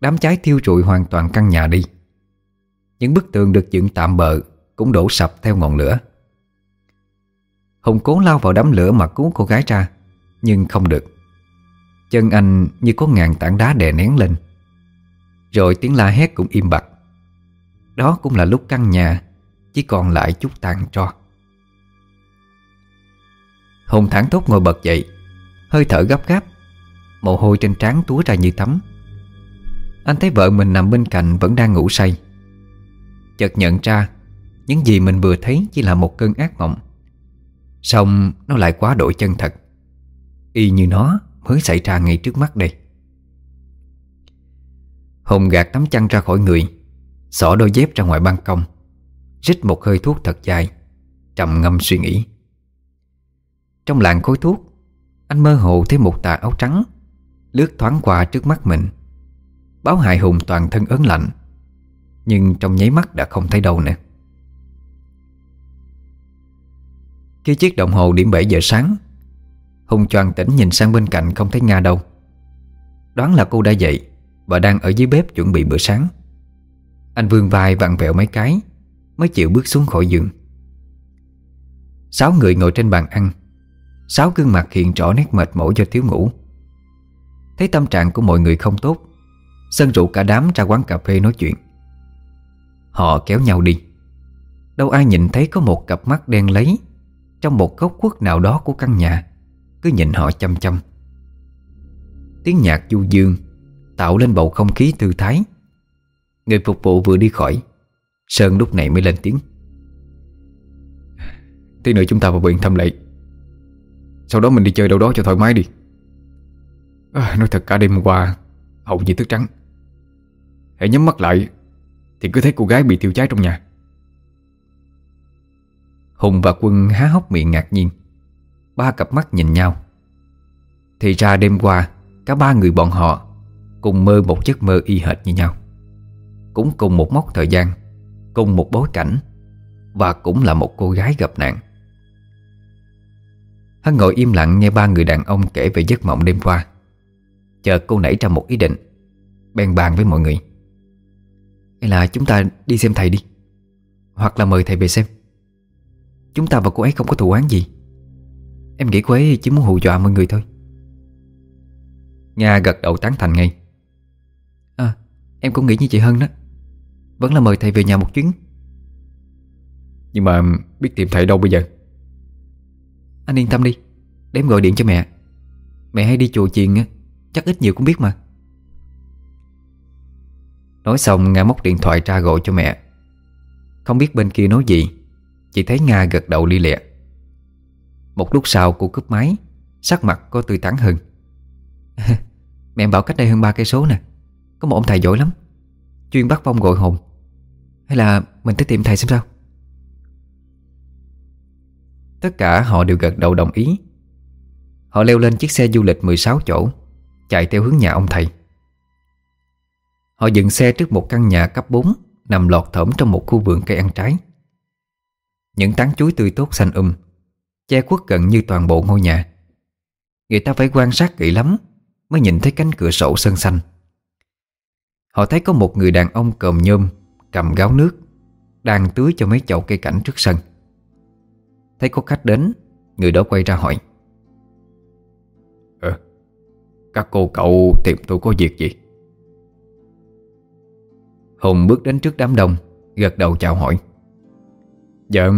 Đám cháy thiêu rụi hoàn toàn căn nhà đi. Những bức tường được dựng tạm bợ Cũng đổ sập theo ngọn lửa. Hùng cố lao vào đám lửa mà cứu cô gái ra, Nhưng không được. Chân anh như có ngàn tảng đá đè nén lên. Rồi tiếng la hét cũng im bặt. Đó cũng là lúc căn nhà Chỉ còn lại chút tàn tro. Hùng thẳng thốt ngồi bật dậy, Hơi thở gấp gáp, Mồ hôi trên trán túa ra như tắm Anh thấy vợ mình nằm bên cạnh Vẫn đang ngủ say. Chợt nhận ra Những gì mình vừa thấy chỉ là một cơn ác mộng. Xong, nó lại quá đổi chân thật. Y như nó mới xảy ra ngay trước mắt đây. Hùng gạt tấm chăn ra khỏi người, Xỏ đôi dép ra ngoài ban công, Rít một hơi thuốc thật dài, Trầm ngâm suy nghĩ. Trong làng khối thuốc, Anh mơ hồ thấy một tà áo trắng Lướt thoáng qua trước mắt mình, Báo hại Hùng toàn thân ớn lạnh. Nhưng trong nháy mắt đã không thấy đâu nữa. Khi chiếc đồng hồ điểm 7 giờ sáng, Hùng choàng tỉnh nhìn sang bên cạnh không thấy Nga đâu. Đoán là cô đã dậy Và đang ở dưới bếp chuẩn bị bữa sáng. Anh vươn vai vặn vẹo mấy cái, Mới chịu bước xuống khỏi giường. Sáu người ngồi trên bàn ăn. Sáu gương mặt hiện rõ nét mệt mỏi do thiếu ngủ. Thấy tâm trạng của mọi người không tốt, Sơn rủ cả đám ra quán cà phê nói chuyện. Họ kéo nhau đi. Đâu ai nhìn thấy có một cặp mắt đen lấy Trong một góc khuất nào đó của căn nhà. Cứ nhìn họ chăm chăm. Tiếng nhạc du dương Tạo lên bầu không khí thư thái. Người phục vụ vừa đi khỏi Sơn lúc này mới lên tiếng. Tí nữa chúng ta vào viện thăm lệ Sau đó mình đi chơi đâu đó cho thoải mái đi. À, Nói thật cả đêm hôm qua hậu như thức trắng. Hãy nhắm mắt lại. Thì cứ thấy cô gái bị thiêu cháy trong nhà. Hùng và Quân há hốc miệng ngạc nhiên. Ba cặp mắt nhìn nhau. Thì ra đêm qua, Cả ba người bọn họ Cùng mơ một giấc mơ y hệt như nhau. Cũng cùng một mốc thời gian, Cùng một bối cảnh, Và cũng là một cô gái gặp nạn. Hắn ngồi im lặng nghe ba người đàn ông kể về giấc mộng đêm qua Chợt cô nảy ra một ý định, Bèn bàn với mọi người. Hay là chúng ta đi xem thầy đi. Hoặc là mời thầy về xem. Chúng ta và cô ấy không có thù oán gì. Em nghĩ cô ấy chỉ muốn hù dọa mọi người thôi. Nga gật đầu tán thành ngay. À em cũng nghĩ như chị Hân đó. Vẫn là mời thầy về nhà một chuyến. Nhưng mà biết tìm thầy đâu bây giờ? Anh yên tâm đi. Để em gọi điện cho mẹ. Mẹ hay đi chùa chiền Chắc ít nhiều cũng biết mà Nói xong, Nga móc điện thoại ra gọi cho mẹ. Không biết bên kia nói gì, Chỉ thấy Nga gật đầu li lịa. Một lúc sau, cô cướp máy, Sắc mặt có tươi tắn hơn. (laughs) Mẹ em bảo cách đây hơn ba cây số nè, Có một ông thầy giỏi lắm, Chuyên bắt vong gọi hồn. Hay là mình tới tìm thầy xem sao? Tất cả họ đều gật đầu đồng ý. Họ leo lên chiếc xe du lịch 16 chỗ, Chạy theo hướng nhà ông thầy. Họ dừng xe trước một căn nhà cấp 4 Nằm lọt thởm trong một khu vườn cây ăn trái. Những tán chuối tươi tốt xanh um Che khuất gần như toàn bộ ngôi nhà. Người ta phải quan sát kỹ lắm Mới nhìn thấy cánh cửa sổ sơn xanh. Họ thấy có một người đàn ông còm nhôm, Cầm gáo nước, Đang tưới cho mấy chậu cây cảnh trước sân. Thấy có khách đến, Người đó quay ra hỏi. Ờ Các cô cậu tìm tôi có việc gì? Hùng bước đến trước đám đông, Gật đầu chào hỏi. Dạ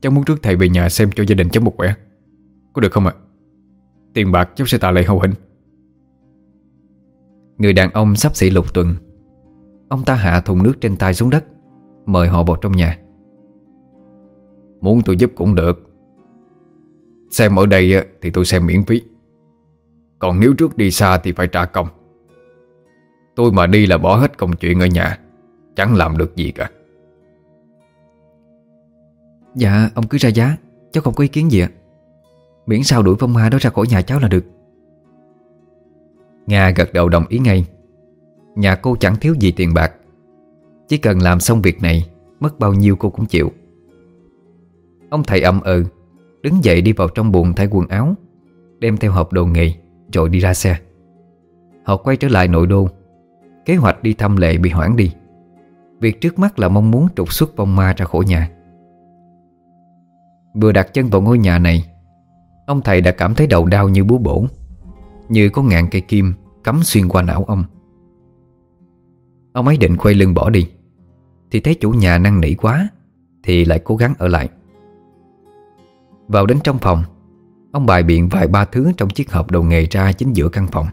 Cháu muốn trước thầy về nhà xem cho gia đình cháu một khỏe. Có được không ạ? Tiền bạc, cháu sẽ tạ lại hậu hình. Người đàn ông sắp xỉ lục tuần. Ông ta hạ thùng nước trên tay xuống đất, Mời họ vào trong nhà. Muốn tôi giúp cũng được. Xem ở đây thì tôi xem miễn phí. Còn nếu trước đi xa thì phải trả công. Tôi mà đi là bỏ hết công chuyện ở nhà. Chẳng làm được gì cả. Dạ ông cứ ra giá. Cháu không có ý kiến gì ạ. Miễn sao đuổi phong ma đó ra khỏi nhà cháu là được. Nga gật đầu đồng ý ngay. Nhà cô chẳng thiếu gì tiền bạc. Chỉ cần làm xong việc này Mất bao nhiêu cô cũng chịu. Ông thầy ậm ừ Đứng dậy đi vào trong buồng thay quần áo Đem theo hộp đồ nghề Rồi đi ra xe. Họ quay trở lại nội đô. Kế hoạch đi thăm lệ bị hoãn đi Việc trước mắt là mong muốn trục xuất vong ma ra khỏi nhà. Vừa đặt chân vào ngôi nhà này, Ông thầy đã cảm thấy đầu đau như búa bổ, Như có ngàn cây kim Cắm xuyên qua não ông. Ông ấy định quay lưng bỏ đi, Thì thấy chủ nhà năn nỉ quá, Thì lại cố gắng ở lại. Vào đến trong phòng, Ông bài biện vài ba thứ trong chiếc hộp đồ nghề ra chính giữa căn phòng.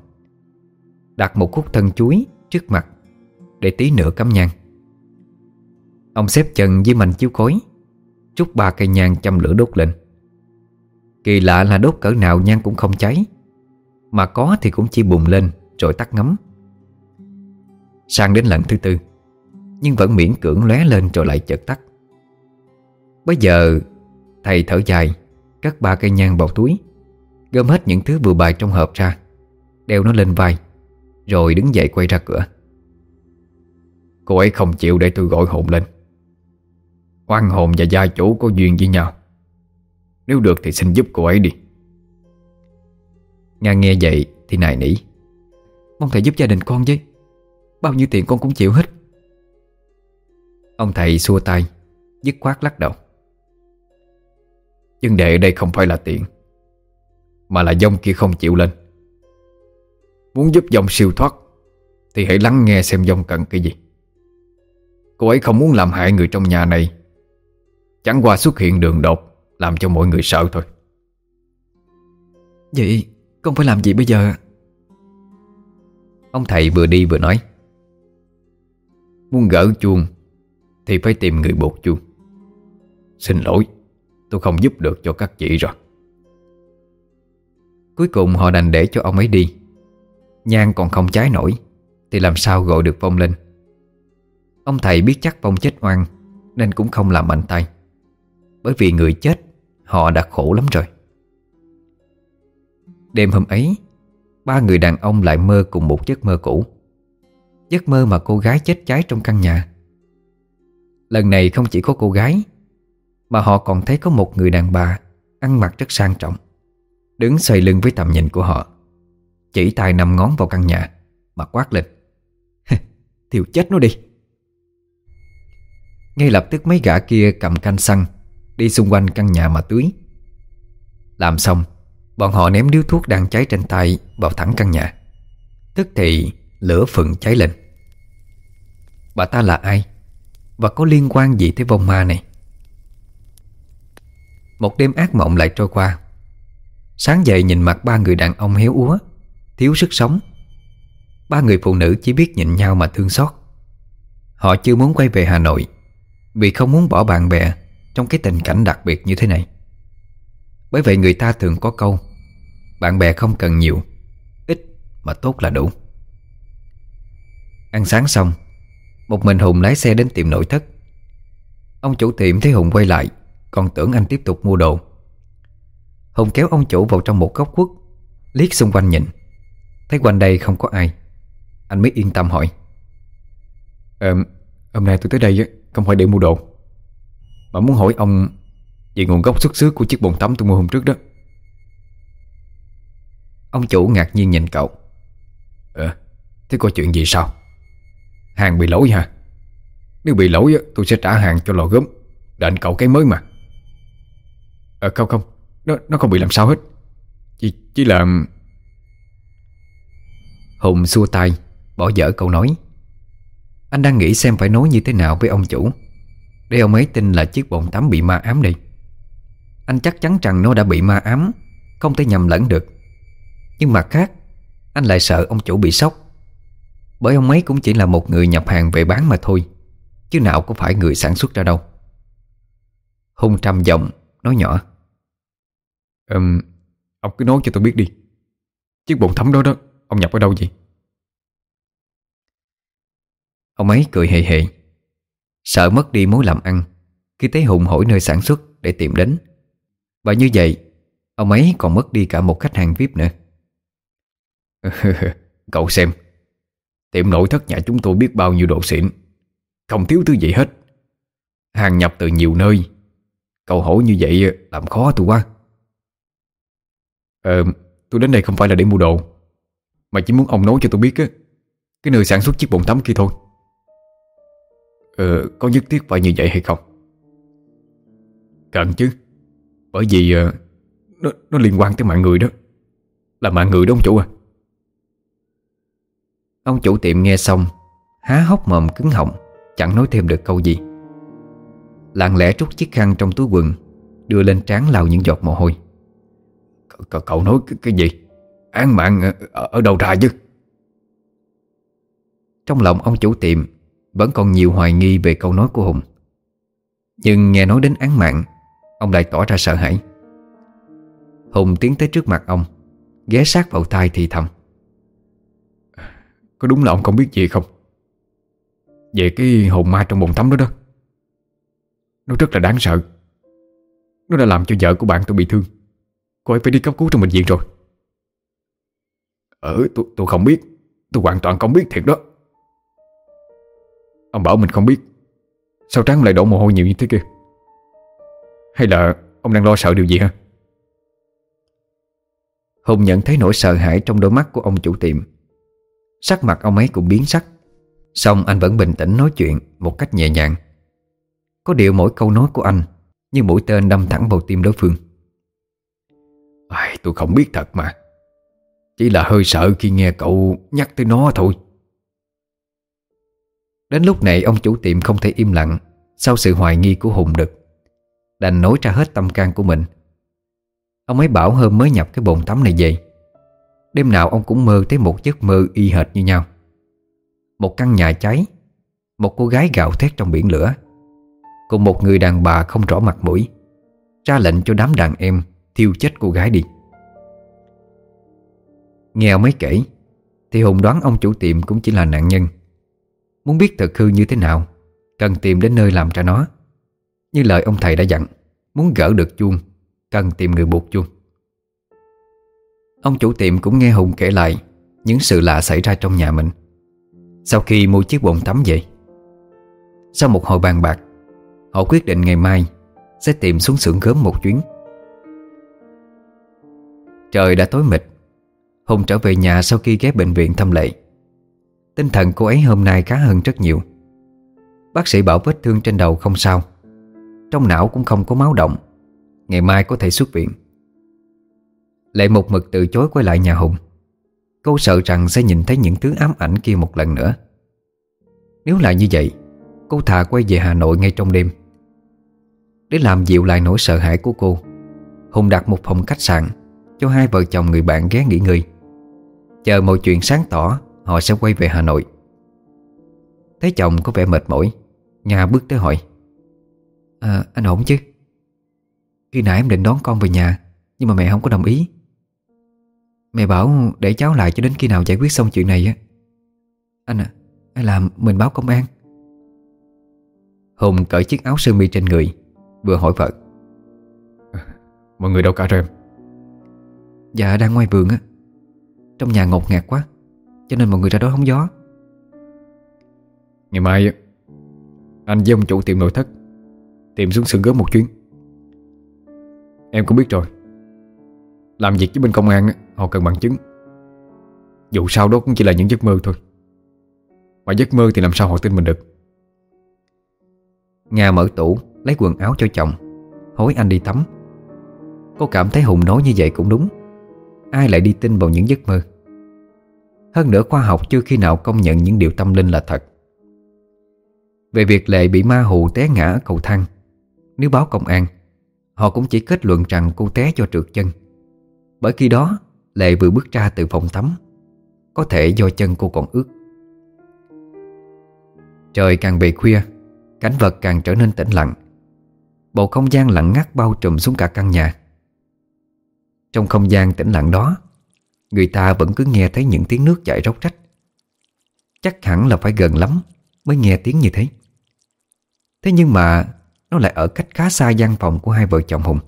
Đặt một khúc thân chuối trước mặt Để tí nữa cắm nhang. Ông xếp chân với mảnh chiếu khối chút ba cây nhang châm lửa đốt lên. Kỳ lạ là đốt cỡ nào nhang cũng không cháy, Mà có thì cũng chỉ bùng lên Rồi tắt ngấm. Sang đến lần thứ tư, Nhưng vẫn miễn cưỡng lóe lên rồi lại chợt tắt. Bây giờ, Thầy thở dài, Cất ba cây nhang vào túi, Gom hết những thứ vừa bài trong hộp ra, Đeo nó lên vai, Rồi đứng dậy quay ra cửa. Cô ấy không chịu để tôi gọi hồn lên. Oan hồn và gia chủ có duyên với nhau. Nếu được thì xin giúp cô ấy đi. Nga nghe vậy thì nài nỉ. Mong thầy giúp gia đình con chứ. Bao nhiêu tiền con cũng chịu hết. Ông thầy xua tay, Dứt khoát lắc đầu. Vấn đề ở đây không phải là tiền Mà là dông kia không chịu lên. Muốn giúp dông siêu thoát, Thì hãy lắng nghe xem dông cần cái gì. Cô ấy không muốn làm hại người trong nhà này Chẳng qua xuất hiện đường đột Làm cho mọi người sợ thôi. Vậy con phải làm gì bây giờ? Ông thầy vừa đi vừa nói. Muốn gỡ chuông Thì phải tìm người bột chuông. Xin lỗi Tôi không giúp được cho các chị rồi. Cuối cùng họ đành để cho ông ấy đi. Nhang còn không cháy nổi Thì làm sao gọi được vong lên Ông thầy biết chắc vong chết oan Nên cũng không làm mạnh tay bởi vì người chết, Họ đã khổ lắm rồi. Đêm hôm ấy, Ba người đàn ông lại mơ cùng một giấc mơ cũ. Giấc mơ mà cô gái chết cháy trong căn nhà. Lần này không chỉ có cô gái, Mà họ còn thấy có một người đàn bà Ăn mặc rất sang trọng, Đứng xoay lưng với tầm nhìn của họ, Chỉ tay nằm ngón vào căn nhà, Mà quát lên Thiêu chết nó đi. Ngay lập tức mấy gã kia cầm canh xăng Đi xung quanh căn nhà mà tưới. Làm xong, Bọn họ ném điếu thuốc đang cháy trên tay Vào thẳng căn nhà. Tức thì, lửa phừng cháy lên. Bà ta là ai? Và có liên quan gì tới vong ma này? Một đêm ác mộng lại trôi qua. Sáng dậy nhìn mặt ba người đàn ông héo úa, Thiếu sức sống. Ba người phụ nữ chỉ biết nhìn nhau mà thương xót. Họ chưa muốn quay về Hà Nội Vì không muốn bỏ bạn bè trong cái tình cảnh đặc biệt như thế này. Bởi vậy người ta thường có câu Bạn bè không cần nhiều Ít mà tốt là đủ. Ăn sáng xong Một mình Hùng lái xe đến tiệm nội thất. Ông chủ tiệm thấy Hùng quay lại Còn tưởng anh tiếp tục mua đồ. Hùng kéo ông chủ vào trong một góc quất Liếc xung quanh nhìn. Thấy quanh đây không có ai. Anh mới yên tâm hỏi. Ờ, hôm nay tôi tới đây không phải để mua đồ. Mà muốn hỏi ông Về nguồn gốc xuất xứ của chiếc bồn tắm tôi mua hôm trước đó. Ông chủ ngạc nhiên nhìn cậu. Ờ, thế có chuyện gì sao? Hàng bị lỗi hả? Nếu bị lỗi tôi sẽ trả hàng cho lò gốm. Đền cậu cái mới mà. Ờ không không. Nó, nó không bị làm sao hết. Chỉ, chỉ là Hùng xua tay Bỏ dở câu nói. Anh đang nghĩ xem phải nói như thế nào với ông chủ. Để ông ấy tin là chiếc bồn tắm bị ma ám đi Anh chắc chắn rằng nó đã bị ma ám Không thể nhầm lẫn được. Nhưng mặt khác Anh lại sợ ông chủ bị sốc. Bởi ông ấy cũng chỉ là một người nhập hàng về bán mà thôi Chứ nào có phải người sản xuất ra đâu. Hùng trầm giọng Nói nhỏ. Um, Ông cứ nói cho tôi biết đi. Chiếc bồn thấm đó đó Ông nhập ở đâu vậy? Ông ấy cười hề hề Sợ mất đi mối làm ăn, Khi thấy Hùng hỏi nơi sản xuất để tìm đến. Và như vậy, Ông ấy còn mất đi cả một khách hàng VIP nữa. (laughs) Cậu xem, Tiệm nội thất nhà chúng tôi biết bao nhiêu độ xịn, Không thiếu thứ gì hết. Hàng nhập từ nhiều nơi, Cậu hỏi như vậy làm khó tôi quá. Ờ Tôi đến đây không phải là để mua đồ, Mà chỉ muốn ông nói cho tôi biết á, Cái nơi sản xuất chiếc bồn tắm kia thôi. Ờ Có nhất thiết phải như vậy hay không? Cần chứ. Bởi vì uh, nó, nó liên quan tới mạng người đó. Là mạng người đó ông chủ à. Ông chủ tiệm nghe xong Há hốc mồm cứng họng Chẳng nói thêm được câu gì. Lặng lẽ rút chiếc khăn trong túi quần Đưa lên trán lau những giọt mồ hôi. C Cậu nói cái, cái gì? Án mạng ở, ở đâu ra chứ? Trong lòng ông chủ tiệm vẫn còn nhiều hoài nghi về câu nói của Hùng. Nhưng nghe nói đến án mạng Ông lại tỏ ra sợ hãi. Hùng tiến tới trước mặt ông Ghé sát vào tai thì thầm. Có đúng là ông không biết gì không? Về cái hồn ma trong bồn tắm đó đó. Nó rất là đáng sợ. Nó đã làm cho vợ của bạn tôi bị thương. Cô ấy phải đi cấp cứu trong bệnh viện rồi. Ờ tôi, tôi không biết. Tôi hoàn toàn không biết thiệt đó. Ông bảo mình không biết. Sao trắng lại đổ mồ hôi nhiều như thế kia? Hay là ông đang lo sợ điều gì hả Hùng nhận thấy nỗi sợ hãi trong đôi mắt của ông chủ tiệm. Sắc mặt ông ấy cũng biến sắc. Xong anh vẫn bình tĩnh nói chuyện Một cách nhẹ nhàng. Có điều mỗi câu nói của anh Như mũi tên đâm thẳng vào tim đối phương. Ai, Tôi không biết thật mà. Chỉ là hơi sợ khi nghe cậu nhắc tới nó thôi. Đến lúc này, ông chủ tiệm không thể im lặng Sau sự hoài nghi của Hùng được Đành nói ra hết tâm can của mình. Ông ấy bảo hôm mới nhập cái bồn tắm này về. Đêm nào ông cũng mơ thấy một giấc mơ y hệt như nhau. Một căn nhà cháy, Một cô gái gào thét trong biển lửa, Cùng một người đàn bà không rõ mặt mũi, Ra lệnh cho đám đàn em Thiêu chết cô gái đi. Nghe ông ấy kể, Thì Hùng đoán ông chủ tiệm cũng chỉ là nạn nhân. Muốn biết thật hư như thế nào, Cần tìm đến nơi làm ra nó. Như lời ông thầy đã dặn, Muốn gỡ được chuông, Cần tìm người buộc chuông. Ông chủ tiệm cũng nghe Hùng kể lại Những sự lạ xảy ra trong nhà mình. Sau khi mua chiếc bồn tắm về, Sau một hồi bàn bạc, Họ quyết định ngày mai Sẽ tìm xuống xưởng gớm một chuyến. Trời đã tối mịt, Hùng trở về nhà sau khi ghé bệnh viện thăm lệ. Tinh thần cô ấy hôm nay khá hơn rất nhiều. Bác sĩ bảo vết thương trên đầu không sao. Trong não cũng không có máu động. Ngày mai có thể xuất viện. Lệ một mực từ chối quay lại nhà Hùng. Cô sợ rằng sẽ nhìn thấy những thứ ám ảnh kia một lần nữa. Nếu là như vậy, Cô thà quay về Hà Nội ngay trong đêm. Để làm dịu lại nỗi sợ hãi của cô, Hùng đặt một phòng khách sạn Cho hai vợ chồng người bạn ghé nghỉ ngơi. Chờ mọi chuyện sáng tỏ Họ sẽ quay về Hà Nội. Thấy chồng có vẻ mệt mỏi Nhà bước tới hỏi à, Anh ổn chứ? Khi nãy em định đón con về nhà Nhưng mà mẹ không có đồng ý. Mẹ bảo để cháu lại cho đến khi nào giải quyết xong chuyện này á. Anh à Hay là mình báo công an. Hùng cởi chiếc áo sơ mi trên người Vừa hỏi vợ Mọi người đâu cả rồi em? Dạ đang ngoài vườn á. Trong nhà ngột ngạt quá Cho nên mọi người ra đó hóng gió. Ngày mai Anh với ông chủ tiệm nội thất Tìm xuống sườn gớm một chuyến. Em cũng biết rồi. Làm việc với bên công an Họ cần bằng chứng. Dù sao đó cũng chỉ là những giấc mơ thôi. Mà giấc mơ thì làm sao họ tin mình được? Nga mở tủ Lấy quần áo cho chồng Hối anh đi tắm. Cô cảm thấy Hùng nói như vậy cũng đúng. Ai lại đi tin vào những giấc mơ hơn nữa khoa học chưa khi nào công nhận những điều tâm linh là thật. Về việc Lệ bị ma hù té ngã ở cầu thang, Nếu báo công an, Họ cũng chỉ kết luận rằng cô té cho trượt chân. Bởi khi đó, Lệ vừa bước ra từ phòng tắm, Có thể do chân cô còn ướt. Trời càng về khuya, Cảnh vật càng trở nên tĩnh lặng. Bầu không gian lặng ngắt bao trùm xuống cả căn nhà. Trong không gian tĩnh lặng đó Người ta vẫn cứ nghe thấy những tiếng nước chảy róc rách. Chắc hẳn là phải gần lắm Mới nghe tiếng như thế. Thế nhưng mà Nó lại ở cách khá xa gian phòng của hai vợ chồng Hùng.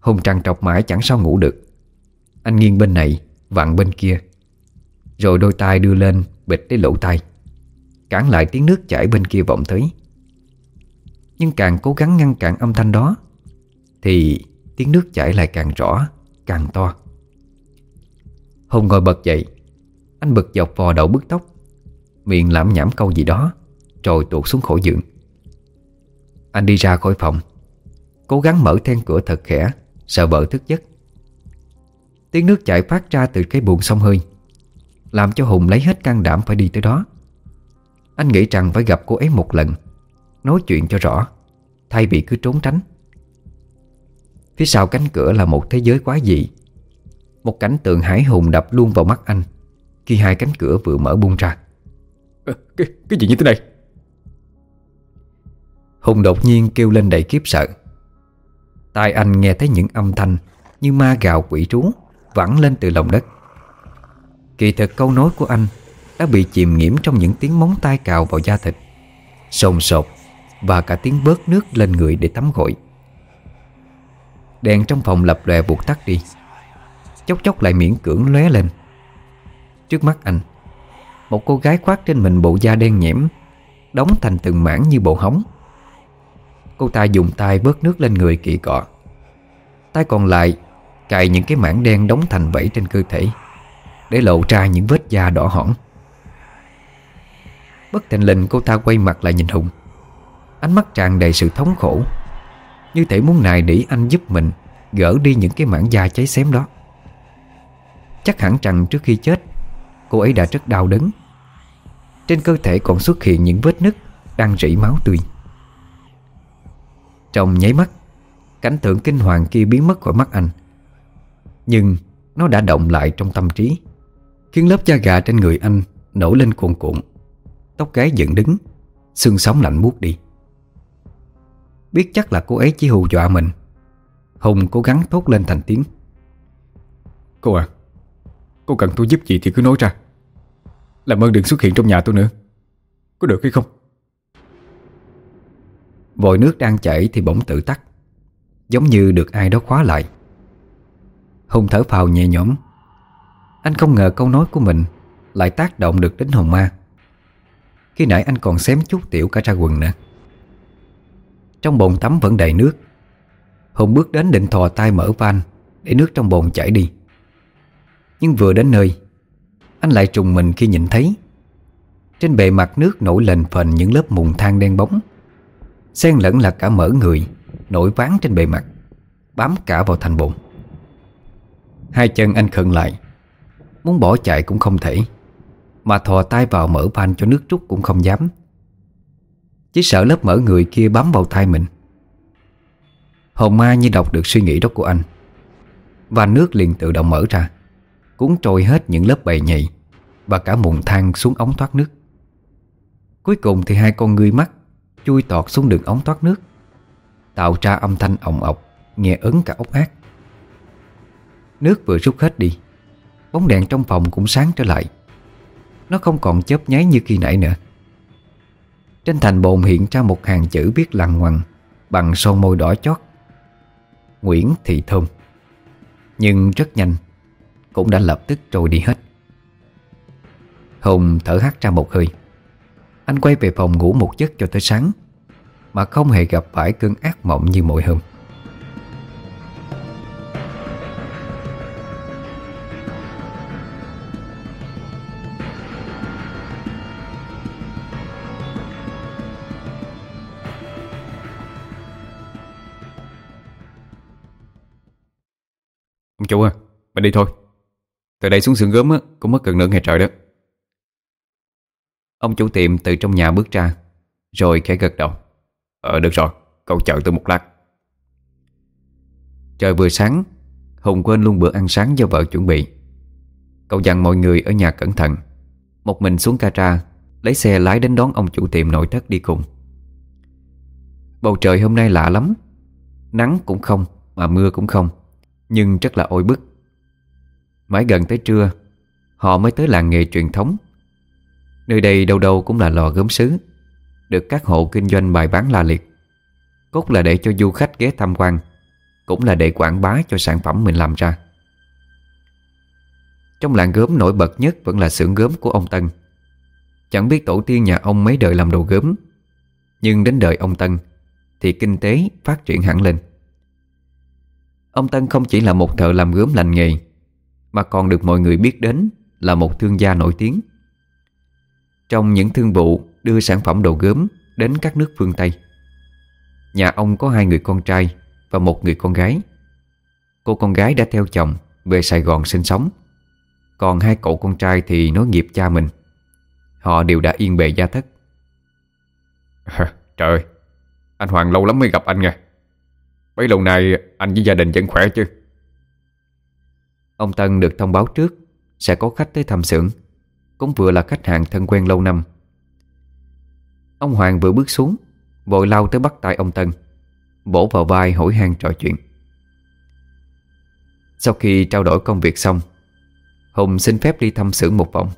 Hùng trằn trọc mãi chẳng sao ngủ được. Anh nghiêng bên này, Vặn bên kia, Rồi đôi tay đưa lên bịt lấy lỗ tai, Cản lại tiếng nước chảy bên kia vọng tới. Nhưng càng cố gắng ngăn cản âm thanh đó, Thì tiếng nước chảy lại càng rõ, Càng to. Hùng ngồi bật dậy. Anh bực dọc vò đầu bức tóc. Miệng lãm nhảm câu gì đó Rồi tuột xuống khổ giường. Anh đi ra khỏi phòng, Cố gắng mở then cửa thật khẽ, Sợ vợ thức giấc. Tiếng nước chảy phát ra từ cái buồng sông hơi, Làm cho Hùng lấy hết can đảm phải đi tới đó. Anh nghĩ rằng phải gặp cô ấy một lần, Nói chuyện cho rõ, Thay vì cứ trốn tránh. Phía sau cánh cửa là một thế giới quá dị một cảnh tượng hải hùng đập luôn vào mắt anh Khi hai cánh cửa vừa mở bung ra. À, cái, cái gì như thế này? Hùng đột nhiên kêu lên đầy kiếp sợ. Tai anh nghe thấy những âm thanh Như ma gào quỷ trú Vẳng lên từ lòng đất. Kỳ thực câu nói của anh đã bị chìm nghiễm trong những tiếng móng tay cào vào da thịt Sồn sột Và cả tiếng bớt nước lên người để tắm gội. Đèn trong phòng lập lòe buộc tắt đi Chốc chốc lại miễn cưỡng lóe lên. Trước mắt anh, Một cô gái khoác trên mình bộ da đen nhẽm, Đóng thành từng mảng như bộ hóng Cô ta dùng tay bớt nước lên người kỵ cọ. Tay còn lại Cài những cái mảng đen đóng thành vẫy trên cơ thể, Để lộ ra những vết da đỏ hỏn. Bất thình lình, cô ta quay mặt lại nhìn Hùng. Ánh mắt tràn đầy sự thống khổ. Như thể muốn nài nỉ anh giúp mình Gỡ đi những cái mảng da cháy xém đó. Chắc hẳn rằng trước khi chết, Cô ấy đã rất đau đớn. Trên cơ thể còn xuất hiện những vết nứt Đang rỉ máu tươi. Trong nháy mắt, Cảnh tượng kinh hoàng kia biến mất khỏi mắt anh. Nhưng Nó đã động lại trong tâm trí, Khiến lớp da gà trên người anh Nổi lên cuồn cuộn. Tóc gái dựng đứng, Xương sống lạnh buốt đi. Biết chắc là cô ấy chỉ hù dọa mình, Hùng cố gắng thốt lên thành tiếng. Cô à Cô cần tôi giúp gì thì cứ nói ra. Làm ơn đừng xuất hiện trong nhà tôi nữa. Có được hay không? Vòi nước đang chảy thì bỗng tự tắt, Giống như được ai đó khóa lại. Hùng thở phào nhẹ nhõm. Anh không ngờ câu nói của mình Lại tác động được đến hồn ma. Khi nãy anh còn xém chút tiểu cả ra quần nữa. Trong bồn tắm vẫn đầy nước. Hùng bước đến định thò tay mở van Để nước trong bồn chảy đi. Nhưng vừa đến nơi, Anh lại trùng mình khi nhìn thấy. Trên bề mặt nước nổi lên phền những lớp mùn than đen bóng. Xen lẫn là cả mỡ người, Nổi ván trên bề mặt, Bám cả vào thành bụng Hai chân anh khẩn lại, Muốn bỏ chạy cũng không thể, mà thò tay vào mở van cho nước trút cũng không dám. Chỉ sợ lớp mỡ người kia bám vào tay mình. Hồn ma như đọc được suy nghĩ đó của anh, Và nước liền tự động mở ra. Cuốn trôi hết những lớp bầy nhầy Và cả mùn than xuống ống thoát nước. Cuối cùng thì hai con ngươi mắt Chui tọt xuống đường ống thoát nước, Tạo ra âm thanh ọng ọc Nghe ấn cả ốc ác. Nước vừa rút hết đi, Bóng đèn trong phòng cũng sáng trở lại. Nó không còn chớp nháy như khi nãy nữa. Trên thành bồn hiện ra một hàng chữ viết lằn ngoằn Bằng son môi đỏ chót. Nguyễn Thị Thơm. Nhưng rất nhanh cũng đã lập tức trôi đi hết. Hùng thở hắt ra một hơi. Anh quay về phòng ngủ một giấc cho tới sáng, Mà không hề gặp phải cơn ác mộng như mọi hôm. Ông chủ à Mình đi thôi. Từ đây xuống xưởng gớm á, cũng mất gần nửa ngày trời đó. Ông chủ tiệm từ trong nhà bước ra Rồi khẽ gật đầu. Ờ được rồi Cậu chờ tôi một lát. Trời vừa sáng Hùng quên luôn bữa ăn sáng do vợ chuẩn bị. Cậu dặn mọi người ở nhà cẩn thận. Một mình xuống ca tra Lấy xe lái đến đón ông chủ tiệm nội thất đi cùng. Bầu trời hôm nay lạ lắm. Nắng cũng không Mà mưa cũng không. Nhưng rất là oi bức. Mãi gần tới trưa, Họ mới tới làng nghề truyền thống. Nơi đây đâu đâu cũng là lò gốm sứ Được các hộ kinh doanh bài bán la liệt. Cốt là để cho du khách ghé tham quan, Cũng là để quảng bá cho sản phẩm mình làm ra. Trong làng gốm nổi bật nhất vẫn là xưởng gốm của ông Tân. Chẳng biết tổ tiên nhà ông mấy đời làm đồ gốm, Nhưng đến đời ông Tân Thì kinh tế phát triển hẳn lên. Ông Tân không chỉ là một thợ làm gốm lành nghề mà còn được mọi người biết đến Là một thương gia nổi tiếng. Trong những thương vụ đưa sản phẩm đồ gốm Đến các nước phương Tây, Nhà ông có hai người con trai Và một người con gái. Cô con gái đã theo chồng Về Sài Gòn sinh sống, Còn hai cậu con trai thì nối nghiệp cha mình. Họ đều đã yên bề gia thất. Trời ơi, Anh Hoàng lâu lắm mới gặp anh nghe. Bấy lâu nay anh với gia đình vẫn khỏe chứ? Ông Tân được thông báo trước Sẽ có khách tới thăm xưởng, Cũng vừa là khách hàng thân quen lâu năm. Ông Hoàng vừa bước xuống, Vội lao tới bắt tay ông Tân, Bổ vào vai hỏi han trò chuyện. Sau khi trao đổi công việc xong, Hùng xin phép đi thăm xưởng một vòng.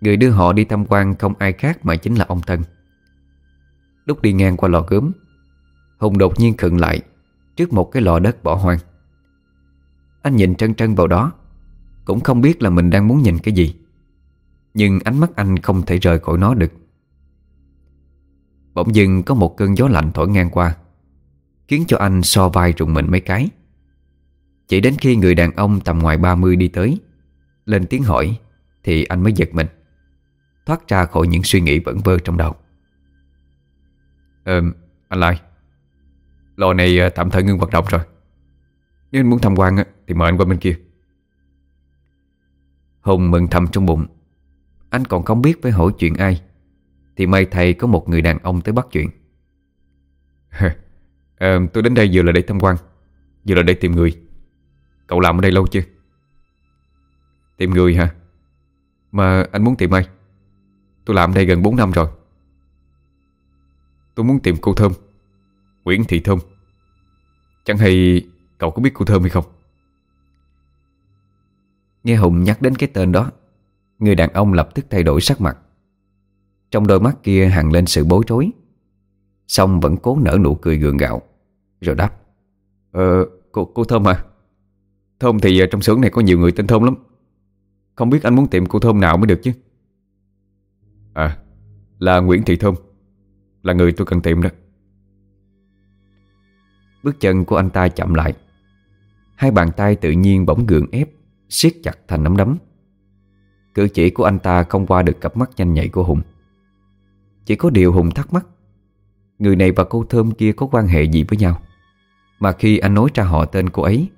Người đưa họ đi tham quan không ai khác mà chính là ông Tân. Lúc đi ngang qua lò gốm, Hùng đột nhiên khựng lại Trước một cái lò đất bỏ hoang. Anh nhìn trân trân vào đó Cũng không biết là mình đang muốn nhìn cái gì. Nhưng ánh mắt anh không thể rời khỏi nó được. Bỗng dưng có một cơn gió lạnh thổi ngang qua Khiến cho anh so vai rụng mình mấy cái. Chỉ đến khi người đàn ông tầm ngoài 30 đi tới Lên tiếng hỏi Thì anh mới giật mình Thoát ra khỏi những suy nghĩ vẩn vơ trong đầu. Ờ, anh Lai Lò này ờ, tạm thời ngưng hoạt động rồi. Nếu anh muốn tham quan Thì mời anh qua bên kia. Hùng mừng thầm trong bụng. Anh còn không biết phải hỏi chuyện ai Thì may thầy có một người đàn ông tới bắt chuyện. À, (laughs) Tôi đến đây vừa là để tham quan Vừa là để tìm người. Cậu làm ở đây lâu chưa? Tìm người hả? Mà anh muốn tìm ai? Tôi làm đây gần 4 năm rồi. Tôi muốn tìm cô Thơm Nguyễn Thị Thơm. Chẳng hay cậu có biết cô Thơm hay không? Nghe Hùng nhắc đến cái tên đó Người đàn ông lập tức thay đổi sắc mặt. Trong đôi mắt kia hằn lên sự bối rối. Xong vẫn cố nở nụ cười gượng gạo Rồi đáp Ờ, cô, cô Thơm à Thơm thì trong xưởng này có nhiều người tên Thơm lắm. Không biết anh muốn tìm cô Thơm nào mới được chứ? À, là Nguyễn Thị Thơm Là người tôi cần tìm đó. Bước chân của anh ta chậm lại Hai bàn tay tự nhiên bỗng gượng ép, siết chặt thành nắm đấm. Cử chỉ của anh ta không qua được cặp mắt nhanh nhạy của Hùng. Chỉ có điều Hùng thắc mắc, Người này và cô Thơm kia có quan hệ gì với nhau? Mà khi anh nói ra họ tên cô ấy,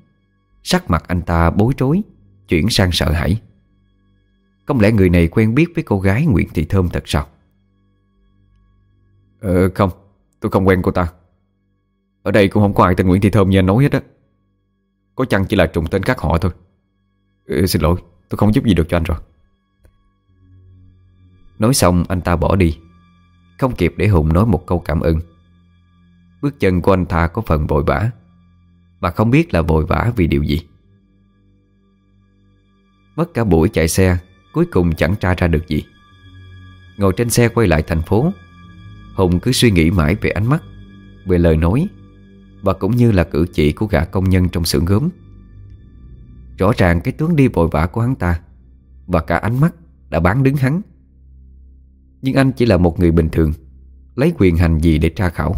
Sắc mặt anh ta bối rối, Chuyển sang sợ hãi. Không lẽ người này quen biết với cô gái Nguyễn Thị Thơm thật sao? Ờ không, Tôi không quen cô ta. Ở đây cũng không có ai tên Nguyễn Thị Thơm như anh nói hết á. Có chăng chỉ là trùng tên các họ thôi? Ừ, Xin lỗi Tôi không giúp gì được cho anh rồi. Nói xong anh ta bỏ đi. Không kịp để Hùng nói một câu cảm ơn. Bước chân của anh ta có phần vội vã Mà không biết là vội vã vì điều gì. Mất cả buổi chạy xe Cuối cùng chẳng tra ra được gì. Ngồi trên xe quay lại thành phố Hùng cứ suy nghĩ mãi về ánh mắt Về lời nói và cũng như là cử chỉ của gã công nhân trong xưởng gốm. Rõ ràng cái tướng đi vội vã của hắn ta Và cả ánh mắt đã bán đứng hắn. Nhưng anh chỉ là một người bình thường, Lấy quyền hành gì để tra khảo?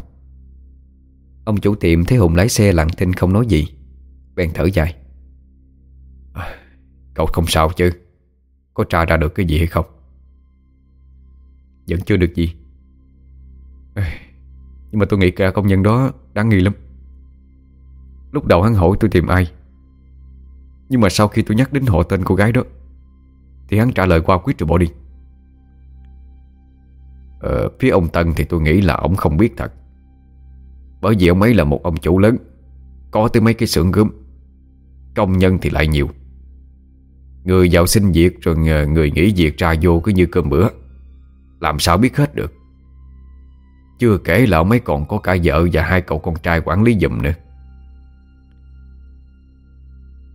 Ông chủ tiệm thấy Hùng lái xe lặng thinh không nói gì, Bèn thở dài. Cậu không sao chứ? Có tra ra được cái gì hay không? Vẫn chưa được gì. Nhưng mà tôi nghĩ cả công nhân đó đáng nghi lắm. Lúc đầu hắn hỏi tôi tìm ai. Nhưng mà sau khi tôi nhắc đến họ tên cô gái đó Thì hắn trả lời qua quyết rồi bỏ đi. Ờ, phía ông Tân thì tôi nghĩ là ông không biết thật. Bởi vì ông ấy là một ông chủ lớn Có tới mấy cái xưởng gốm. Công nhân thì lại nhiều. Người giàu xin việc rồi người nghỉ việc ra vô cứ như cơm bữa. Làm sao biết hết được. Chưa kể là ông ấy còn có cả vợ và hai cậu con trai quản lý giùm nữa.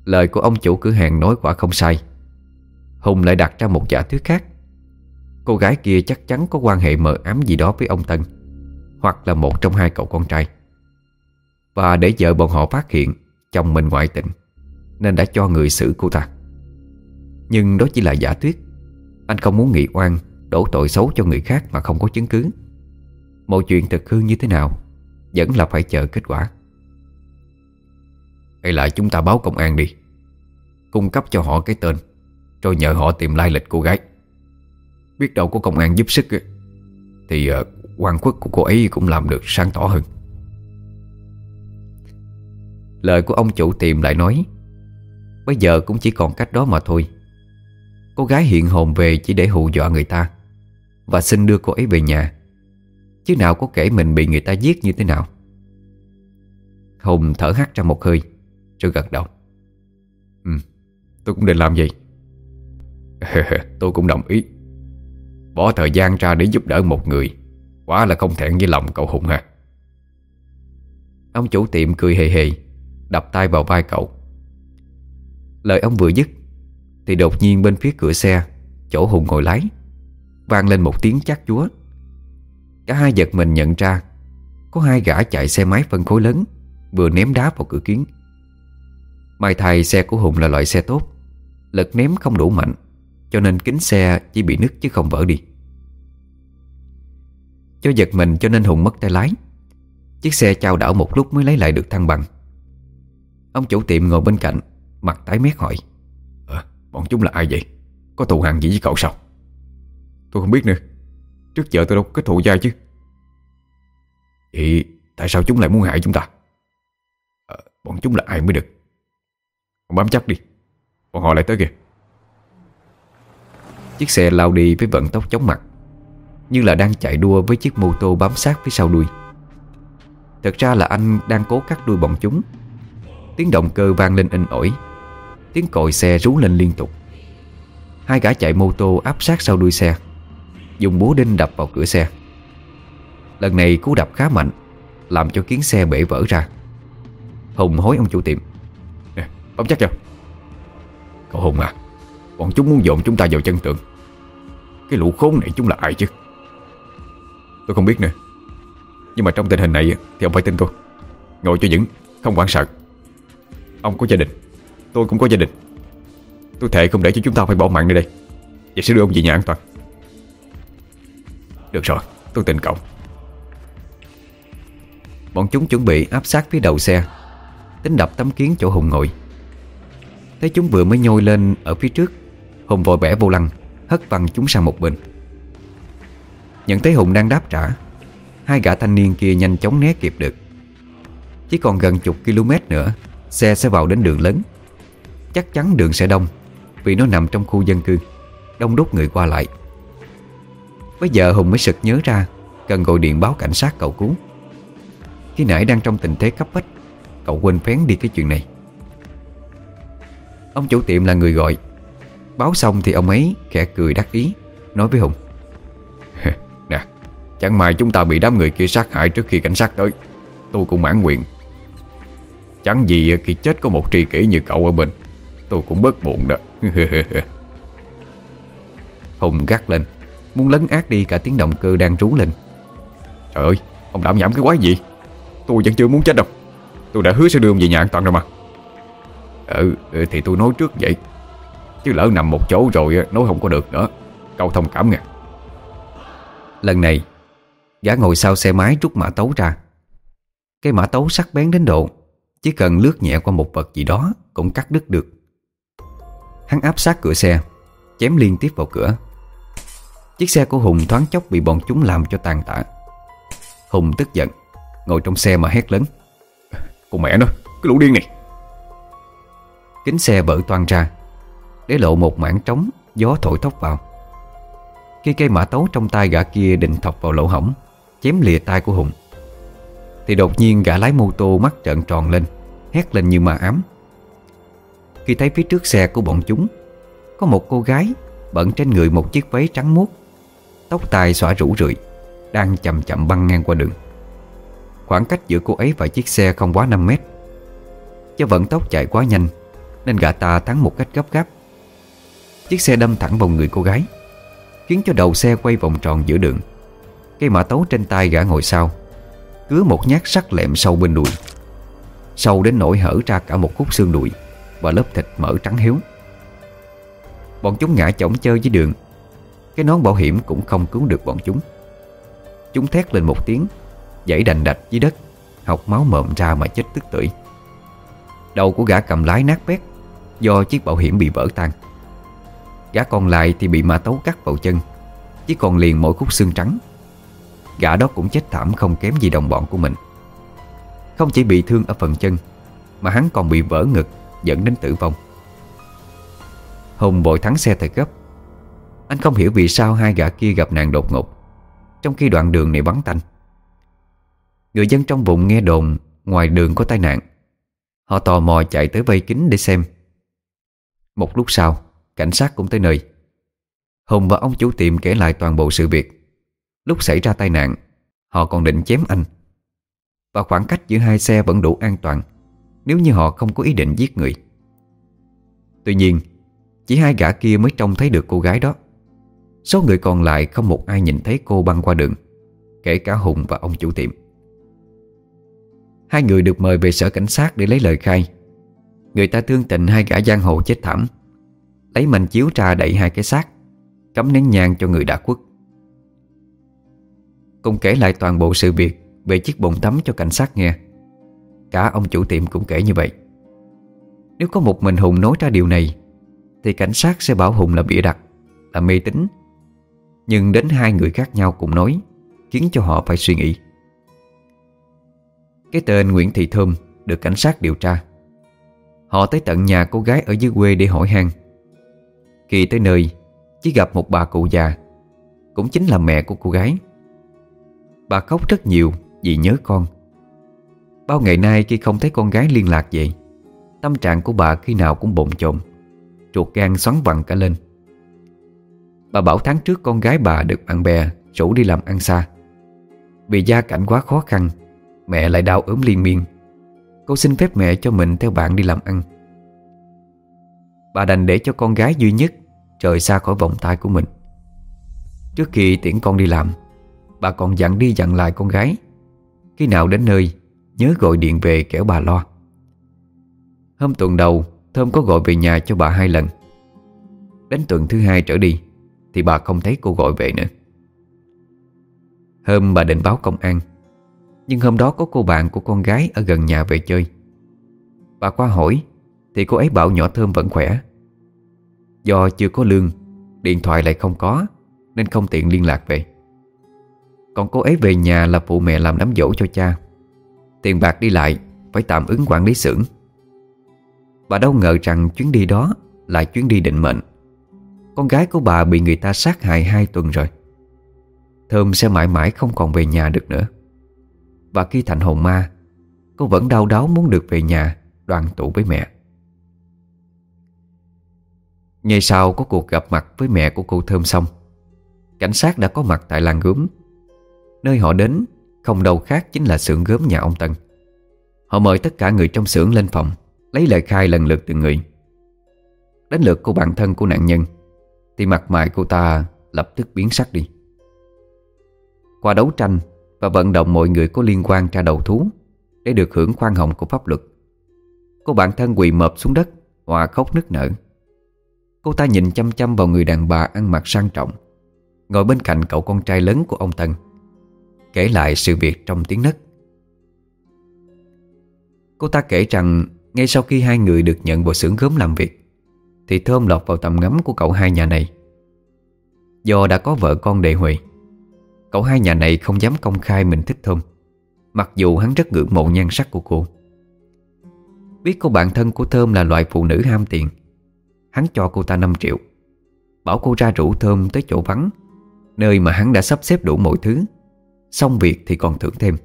Lời của ông chủ cửa hàng nói quả không sai. Hùng lại đặt ra một giả thuyết khác. Cô gái kia chắc chắn có quan hệ mờ ám gì đó với ông Tân, Hoặc là một trong hai cậu con trai. Và để vợ bọn họ phát hiện, Chồng mình ngoại tình, Nên đã cho người xử cô ta. Nhưng đó chỉ là giả thuyết. Anh không muốn nghị oan, Đổ tội xấu cho người khác mà không có chứng cứ. Mọi chuyện thực hư như thế nào, Vẫn là phải chờ kết quả. Hay là chúng ta báo công an đi. Cung cấp cho họ cái tên, Rồi nhờ họ tìm lai lịch cô gái. Biết đâu có công an giúp sức Thì ờ, quan khuất của cô ấy cũng làm được sáng tỏ hơn. Lời của ông chủ tiệm lại nói, Bây giờ cũng chỉ còn cách đó mà thôi. Cô gái hiện hồn về chỉ để hù dọa người ta, Và xin đưa cô ấy về nhà. Chứ nào có kể mình bị người ta giết như thế nào. Hùng thở hắt ra một hơi. Rồi gật đầu. Ừ, tôi cũng định làm gì (laughs) Tôi cũng đồng ý. Bỏ thời gian ra để giúp đỡ một người quá là không thẹn với lòng cậu Hùng ha Ông chủ tiệm cười hề hề Đập tay vào vai cậu. Lời ông vừa dứt Thì đột nhiên bên phía cửa xe Chỗ Hùng ngồi lái vang lên một tiếng chát chúa. Cả hai giật mình nhận ra Có hai gã chạy xe máy phân khối lớn Vừa ném đá vào cửa kiến May thay xe của Hùng là loại xe tốt Lực ném không đủ mạnh cho nên kính xe chỉ bị nứt chứ không vỡ đi cho giật mình cho nên Hùng mất tay lái Chiếc xe trao đảo một lúc mới lấy lại được thăng bằng Ông chủ tiệm ngồi bên cạnh Mặt tái mét hỏi à, Bọn chúng là ai vậy? Có thù hằn gì với cậu sao? Tôi không biết nữa Trước giờ tôi đâu có thù dai chứ Vậy tại sao chúng lại muốn hại chúng ta? À, bọn chúng là ai mới được? Ông bám chắc đi. Bọn họ lại tới kìa. Chiếc xe lao đi với vận tốc chóng mặt, Như là đang chạy đua với chiếc mô tô bám sát phía sau đuôi. Thật ra là anh đang cố cắt đuôi bọn chúng. Tiếng động cơ vang lên in ỏi, Tiếng còi xe rú lên liên tục. Hai gã chạy mô tô áp sát sau đuôi xe, Dùng búa đinh đập vào cửa xe. Lần này cú đập khá mạnh, Làm cho kiến xe bể vỡ ra. Hùng hối ông chủ tiệm. Nè, chắc chưa Cậu Hùng à Bọn chúng muốn dồn chúng ta vào chân tượng. Cái lũ khốn này chúng là ai chứ? Tôi không biết nữa. Nhưng mà trong tình hình này thì ông phải tin tôi. Ngồi cho vững Không quản sợ. Ông có gia đình Tôi cũng có gia đình. Tôi thề không để cho chúng ta phải bỏ mạng nơi đây. Và sẽ đưa ông về nhà an toàn. Được rồi tôi tin cậu. Bọn chúng chuẩn bị áp sát phía đầu xe Tính đập tấm kiến chỗ Hùng ngồi. Thấy chúng vừa mới nhôi lên ở phía trước, Hùng vội bẻ vô lăng, Hất văng chúng sang một bên. Nhận thấy Hùng đang đáp trả, Hai gã thanh niên kia nhanh chóng né kịp được. Chỉ còn gần chục km nữa, Xe sẽ vào đến đường lớn. Chắc chắn đường sẽ đông, Vì nó nằm trong khu dân cư, Đông đúc người qua lại. Bây giờ Hùng mới sực nhớ ra, Cần gọi điện báo cảnh sát cậu cứu. Khi nãy đang trong tình thế cấp bách, Cậu quên phén đi cái chuyện này. Ông chủ tiệm là người gọi. Báo xong thì ông ấy khẽ cười đắc ý, Nói với Hùng. (laughs) Nè, Chẳng may chúng ta bị đám người kia sát hại trước khi cảnh sát tới. Tôi cũng mãn nguyện. Chẳng gì khi chết có một tri kỷ như cậu ở bên, Tôi cũng bớt buồn đó. (laughs) Hùng gắt lên, Muốn lấn át đi cả tiếng động cơ đang rú lên. Trời ơi, Ông đảm nhảm cái quái gì? Tôi vẫn chưa muốn chết đâu. Tôi đã hứa sẽ đưa ông về nhà an toàn rồi mà. Ừ, ừ thì tôi nói trước vậy. Chứ lỡ nằm một chỗ rồi Nói không có được nữa. Câu thông cảm nha Lần này Gã ngồi sau xe máy rút mã tấu ra. Cái mã tấu sắc bén đến độ Chỉ cần lướt nhẹ qua một vật gì đó Cũng cắt đứt được. Hắn áp sát cửa xe Chém liên tiếp vào cửa. Chiếc xe của Hùng thoáng chốc bị bọn chúng làm cho tàn tạ. Hùng tức giận Ngồi trong xe mà hét lớn. Con mẹ nó, cái lũ điên này Kính xe bở toan ra, Để lộ một mảng trống, Gió thổi thốc vào. Khi cây mã tấu trong tay gã kia định thọc vào lỗ hỏng Chém lìa tay của Hùng, Thì đột nhiên gã lái mô tô mắt trợn tròn lên, Hét lên như ma ám. Khi thấy phía trước xe của bọn chúng, Có một cô gái Bận trên người một chiếc váy trắng muốt, Tóc tai xõa rủ rượi, Đang chậm chậm băng ngang qua đường. Khoảng cách giữa cô ấy và chiếc xe không quá 5 mét cho vận tốc chạy quá nhanh nên gã ta thắng một cách gấp gáp. Chiếc xe đâm thẳng vào người cô gái, Khiến cho đầu xe quay vòng tròn giữa đường. Cây mã tấu trên tay gã ngồi sau Cứa một nhát sắc lẹm sâu bên đùi. Sâu đến nỗi hở ra cả một khúc xương đùi Và lớp thịt mỡ trắng hiếu. Bọn chúng ngã chổng chơi dưới đường. Cái nón bảo hiểm cũng không cứu được bọn chúng. Chúng thét lên một tiếng, Dãy đành đạch dưới đất, Học máu mộm ra mà chết tức tưởi. Đầu của gã cầm lái nát bét. Do chiếc bảo hiểm bị vỡ tan. Gã còn lại thì bị ma tấu cắt vào chân, Chỉ còn liền mỗi khúc xương trắng. Gã đó cũng chết thảm không kém gì đồng bọn của mình. Không chỉ bị thương ở phần chân, Mà hắn còn bị vỡ ngực, Dẫn đến tử vong. Hùng bội thắng xe thật gấp. Anh không hiểu vì sao hai gã kia gặp nạn đột ngột, Trong khi đoạn đường này vắng tanh. Người dân trong vùng nghe đồn Ngoài đường có tai nạn. Họ tò mò chạy tới vây kính để xem một lúc sau, Cảnh sát cũng tới nơi. Hùng và ông chủ tiệm kể lại toàn bộ sự việc. Lúc xảy ra tai nạn, Họ còn định chém anh. Và khoảng cách giữa hai xe vẫn đủ an toàn, Nếu như họ không có ý định giết người. Tuy nhiên, Chỉ hai gã kia mới trông thấy được cô gái đó. Số người còn lại không một ai nhìn thấy cô băng qua đường, Kể cả Hùng và ông chủ tiệm. Hai người được mời về sở cảnh sát để lấy lời khai. Người ta thương tình hai gã giang hồ chết thảm. Lấy mình chiếu trà đẩy hai cái xác, cấm nén nhang cho người đã khuất. Cùng kể lại toàn bộ sự việc Về chiếc bồn tắm cho cảnh sát nghe. Cả ông chủ tiệm cũng kể như vậy. Nếu có một mình Hùng nói ra điều này, Thì cảnh sát sẽ bảo Hùng là bịa đặt, Là mê tín. Nhưng đến hai người khác nhau cùng nói, Khiến cho họ phải suy nghĩ. Cái tên Nguyễn Thị Thơm Được cảnh sát điều tra. Họ tới tận nhà cô gái ở dưới quê để hỏi han. Khi tới nơi, Chỉ gặp một bà cụ già, Cũng chính là mẹ của cô gái. Bà khóc rất nhiều vì nhớ con. Bao ngày nay khi không thấy con gái liên lạc vậy Tâm trạng của bà khi nào cũng bồn chồn, Ruột gan xoắn vặn cả lên. Bà bảo tháng trước con gái bà được bạn bè rủ đi làm ăn xa. Vì gia cảnh quá khó khăn, Mẹ lại đau ốm liên miên. Cô xin phép mẹ cho mình theo bạn đi làm ăn. Bà đành để cho con gái duy nhất Rời xa khỏi vòng tay của mình. Trước khi tiễn con đi làm, Bà còn dặn đi dặn lại con gái. Khi nào đến nơi, Nhớ gọi điện về kẻo bà lo. Hôm tuần đầu, Thơm có gọi về nhà cho bà hai lần. Đến tuần thứ hai trở đi, Thì bà không thấy cô gọi về nữa. Hôm bà định báo công an nhưng hôm đó có cô bạn của con gái Ở gần nhà về chơi. Bà qua hỏi, Thì cô ấy bảo nhỏ Thơm vẫn khỏe. Do chưa có lương, Điện thoại lại không có, Nên không tiện liên lạc về. Còn cô ấy về nhà là phụ mẹ làm đám dỗ cho cha. Tiền bạc đi lại, Phải tạm ứng quản lý xưởng. Bà đâu ngờ rằng chuyến đi đó Là chuyến đi định mệnh. Con gái của bà bị người ta sát hại hai tuần rồi. Thơm sẽ mãi mãi không còn về nhà được nữa. Và khi thành hồn ma, Cô vẫn đau đáu muốn được về nhà, Đoàn tụ với mẹ. Ngày sau có cuộc gặp mặt với mẹ của cô Thơm xong, Cảnh sát đã có mặt tại làng gốm. Nơi họ đến, không đâu khác chính là xưởng gốm nhà ông Tân. Họ mời tất cả người trong xưởng lên phòng, Lấy lời khai lần lượt từng người. Đến lượt cô bạn thân của nạn nhân, Thì mặt mày cô ta lập tức biến sắc đi. Qua đấu tranh và vận động mọi người có liên quan ra đầu thú Để được hưởng khoan hồng của pháp luật. Cô bạn thân quỳ mập xuống đất, Hòa khóc nức nở. Cô ta nhìn chăm chăm vào người đàn bà ăn mặc sang trọng, Ngồi bên cạnh cậu con trai lớn của ông Tân, Kể lại sự việc trong tiếng nấc. Cô ta kể rằng, Ngay sau khi hai người được nhận vào xưởng gốm làm việc, Thì Thơm lọt vào tầm ngắm của cậu hai nhà này. Do đã có vợ con đệ Huệ Cậu hai nhà này không dám công khai mình thích Thơm Mặc dù hắn rất ngưỡng mộ nhan sắc của cô. Biết cô bạn thân của Thơm là loại phụ nữ ham tiền, Hắn cho cô ta 5 triệu. Bảo cô ra rủ Thơm tới chỗ vắng, Nơi mà hắn đã sắp xếp đủ mọi thứ. Xong việc thì còn thưởng thêm.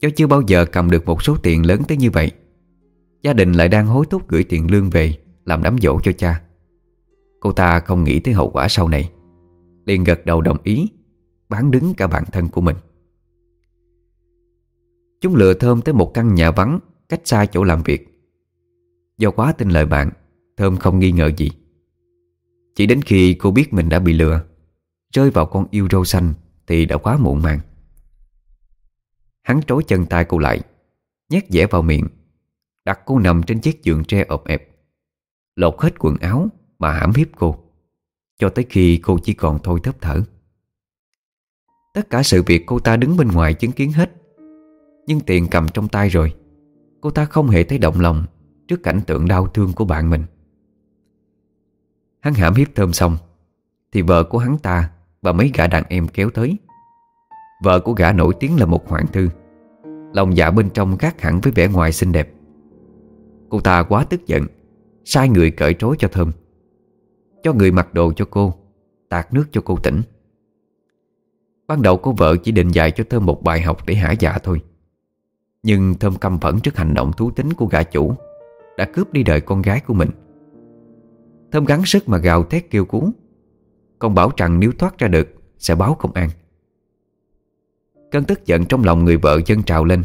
Do chưa bao giờ cầm được một số tiền lớn tới như vậy, Gia đình lại đang hối thúc gửi tiền lương về Làm đám dỗ cho cha. Cô ta không nghĩ tới hậu quả sau này, liền gật đầu đồng ý. Bán đứng cả bản thân của mình. Chúng lừa Thơm tới một căn nhà vắng, Cách xa chỗ làm việc. Do quá tin lời bạn, Thơm không nghi ngờ gì. Chỉ đến khi cô biết mình đã bị lừa, Rơi vào con yêu râu xanh Thì đã quá muộn màng. Hắn trối chân tay cô lại, Nhét dẻ vào miệng, Đặt cô nằm trên chiếc giường tre ộp ẹp, Lột hết quần áo Mà hãm hiếp cô, Cho tới khi cô chỉ còn thôi thấp thở. Tất cả sự việc cô ta đứng bên ngoài chứng kiến hết. Nhưng tiền cầm trong tay rồi, Cô ta không hề thấy động lòng Trước cảnh tượng đau thương của bạn mình. Hắn hãm hiếp thơm xong, Thì vợ của hắn ta Và mấy gã đàn em kéo tới. Vợ của gã nổi tiếng là một hoàng thư, Lòng dạ bên trong khác hẳn với vẻ ngoài xinh đẹp. Cô ta quá tức giận, Sai người cởi trói cho Thơm, Cho người mặc đồ cho cô, Tạt nước cho cô tỉnh. Ban đầu cô vợ chỉ định dạy cho Thơm một bài học để hả dạ thôi. Nhưng Thơm căm phẫn trước hành động thú tính của gã chủ, Đã cướp đi đời con gái của mình. Thơm gắng sức mà gào thét kêu cứu, Còn bảo rằng nếu thoát ra được, Sẽ báo công an. Cơn tức giận trong lòng người vợ dân trào lên,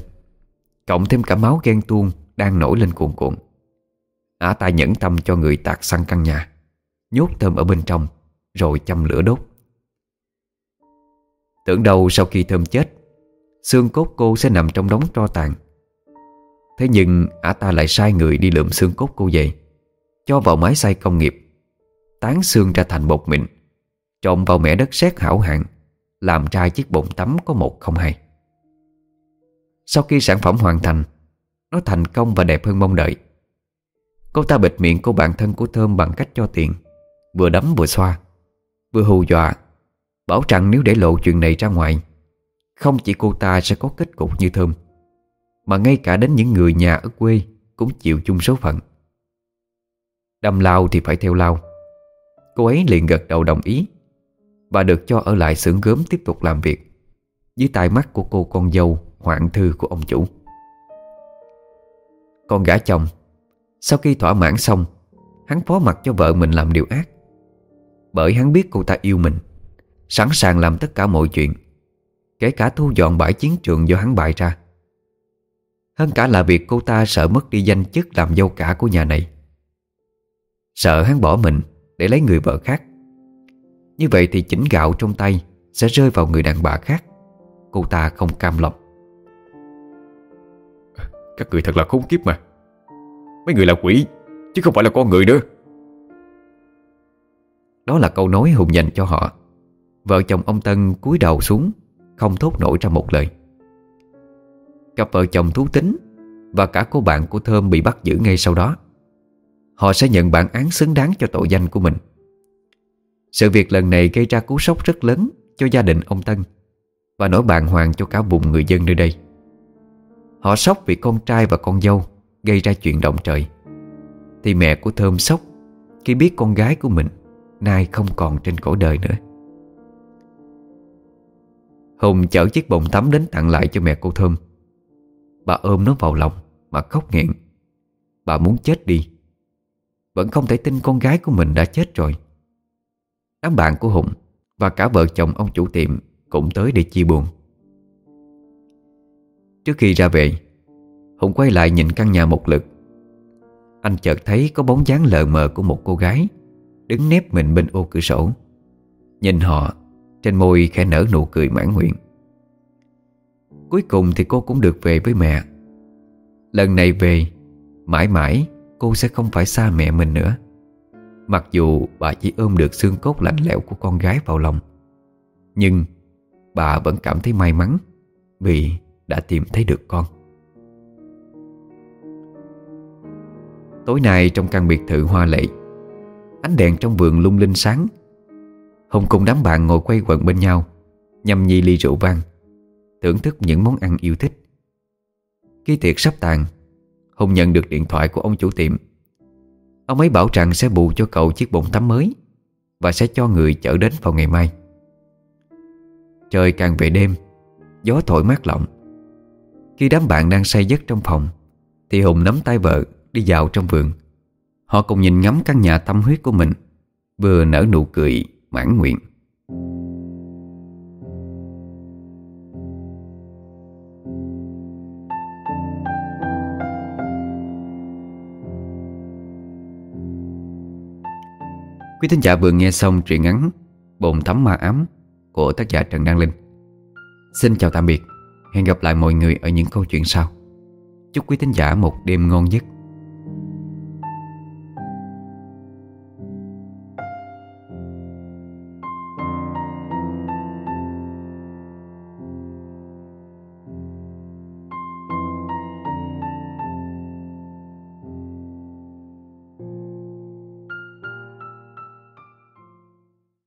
Cộng thêm cả máu ghen tuông Đang nổi lên cuồn cuộn. Ả ta nhẫn tâm cho người tạc xăng căn nhà, Nhốt Thơm ở bên trong, Rồi châm lửa đốt. Tưởng đâu sau khi Thơm chết, Xương cốt cô sẽ nằm trong đống tro tàn. Thế nhưng ả ta lại sai người đi lượm xương cốt cô về, Cho vào máy xay công nghiệp, Tán xương ra thành bột mịn, Trộn vào mẻ đất sét hảo hạng, Làm ra chiếc bồn tắm có một không hai. Sau khi sản phẩm hoàn thành, Nó thành công và đẹp hơn mong đợi. Cô ta bịt miệng cô bạn thân của Thơm bằng cách cho tiền, Vừa đấm vừa xoa, Vừa hù dọa Bảo rằng nếu để lộ chuyện này ra ngoài, Không chỉ cô ta sẽ có kết cục như Thơm, Mà ngay cả đến những người nhà ở quê Cũng chịu chung số phận. Đâm lao thì phải theo lao. Cô ấy liền gật đầu đồng ý Và được cho ở lại xưởng gớm tiếp tục làm việc Dưới tai mắt của cô con dâu Hoạn thư của ông chủ. Con gã chồng, Sau khi thỏa mãn xong, Hắn phó mặt cho vợ mình làm điều ác, Bởi hắn biết cô ta yêu mình. Sẵn sàng làm tất cả mọi chuyện Kể cả thu dọn bãi chiến trường do hắn bại ra. Hơn cả là việc cô ta sợ mất đi danh chức làm dâu cả của nhà này. Sợ hắn bỏ mình để lấy người vợ khác. Như vậy thì chỉnh gạo trong tay Sẽ rơi vào người đàn bà khác. Cô ta không cam lòng. Các người thật là khốn kiếp mà. Mấy người là quỷ Chứ không phải là con người nữa. Đó là câu nói hùng dành cho họ Vợ chồng ông Tân cúi đầu xuống, Không thốt nổi ra một lời. Cặp vợ chồng thú tính Và cả cô bạn của Thơm bị bắt giữ ngay sau đó. Họ sẽ nhận bản án xứng đáng cho tội danh của mình. Sự việc lần này gây ra cú sốc rất lớn Cho gia đình ông Tân Và nỗi bàng hoàng cho cả vùng người dân nơi đây. Họ sốc vì con trai và con dâu Gây ra chuyện động trời. Thì mẹ của Thơm sốc Khi biết con gái của mình Nay không còn trên cõi đời nữa. Hùng chở chiếc bồn tắm đến tặng lại cho mẹ cô Thơm. Bà ôm nó vào lòng Mà khóc nghẹn. Bà muốn chết đi. Vẫn không thể tin con gái của mình đã chết rồi. Đám bạn của Hùng Và cả vợ chồng ông chủ tiệm Cũng tới để chia buồn. Trước khi ra về, Hùng quay lại nhìn căn nhà một lượt. Anh chợt thấy có bóng dáng lờ mờ của một cô gái Đứng nép mình bên ô cửa sổ. Nhìn họ trên môi khẽ nở nụ cười mãn nguyện. Cuối cùng thì cô cũng được về với mẹ. Lần này về, Mãi mãi cô sẽ không phải xa mẹ mình nữa. Mặc dù bà chỉ ôm được xương cốt lạnh lẽo của con gái vào lòng, Nhưng bà vẫn cảm thấy may mắn Vì đã tìm thấy được con. Tối nay trong căn biệt thự hoa lệ, Ánh đèn trong vườn lung linh sáng Hùng cùng đám bạn ngồi quay quần bên nhau, Nhâm nhi ly rượu vang, Thưởng thức những món ăn yêu thích. Khi tiệc sắp tàn Hùng nhận được điện thoại của ông chủ tiệm. Ông ấy bảo rằng sẽ bù cho cậu chiếc bồn tắm mới Và sẽ cho người chở đến vào ngày mai. Trời càng về đêm, Gió thổi mát lọng. Khi đám bạn đang say giấc trong phòng, Thì Hùng nắm tay vợ đi dạo trong vườn. Họ cùng nhìn ngắm căn nhà tâm huyết của mình, Vừa nở nụ cười mãn nguyện. Quý thính giả vừa nghe xong truyện ngắn Bồn tắm ma ám của tác giả Trần Đăng Linh. Xin chào tạm biệt. Hẹn gặp lại mọi người ở những câu chuyện sau. Chúc quý thính giả một đêm ngon giấc.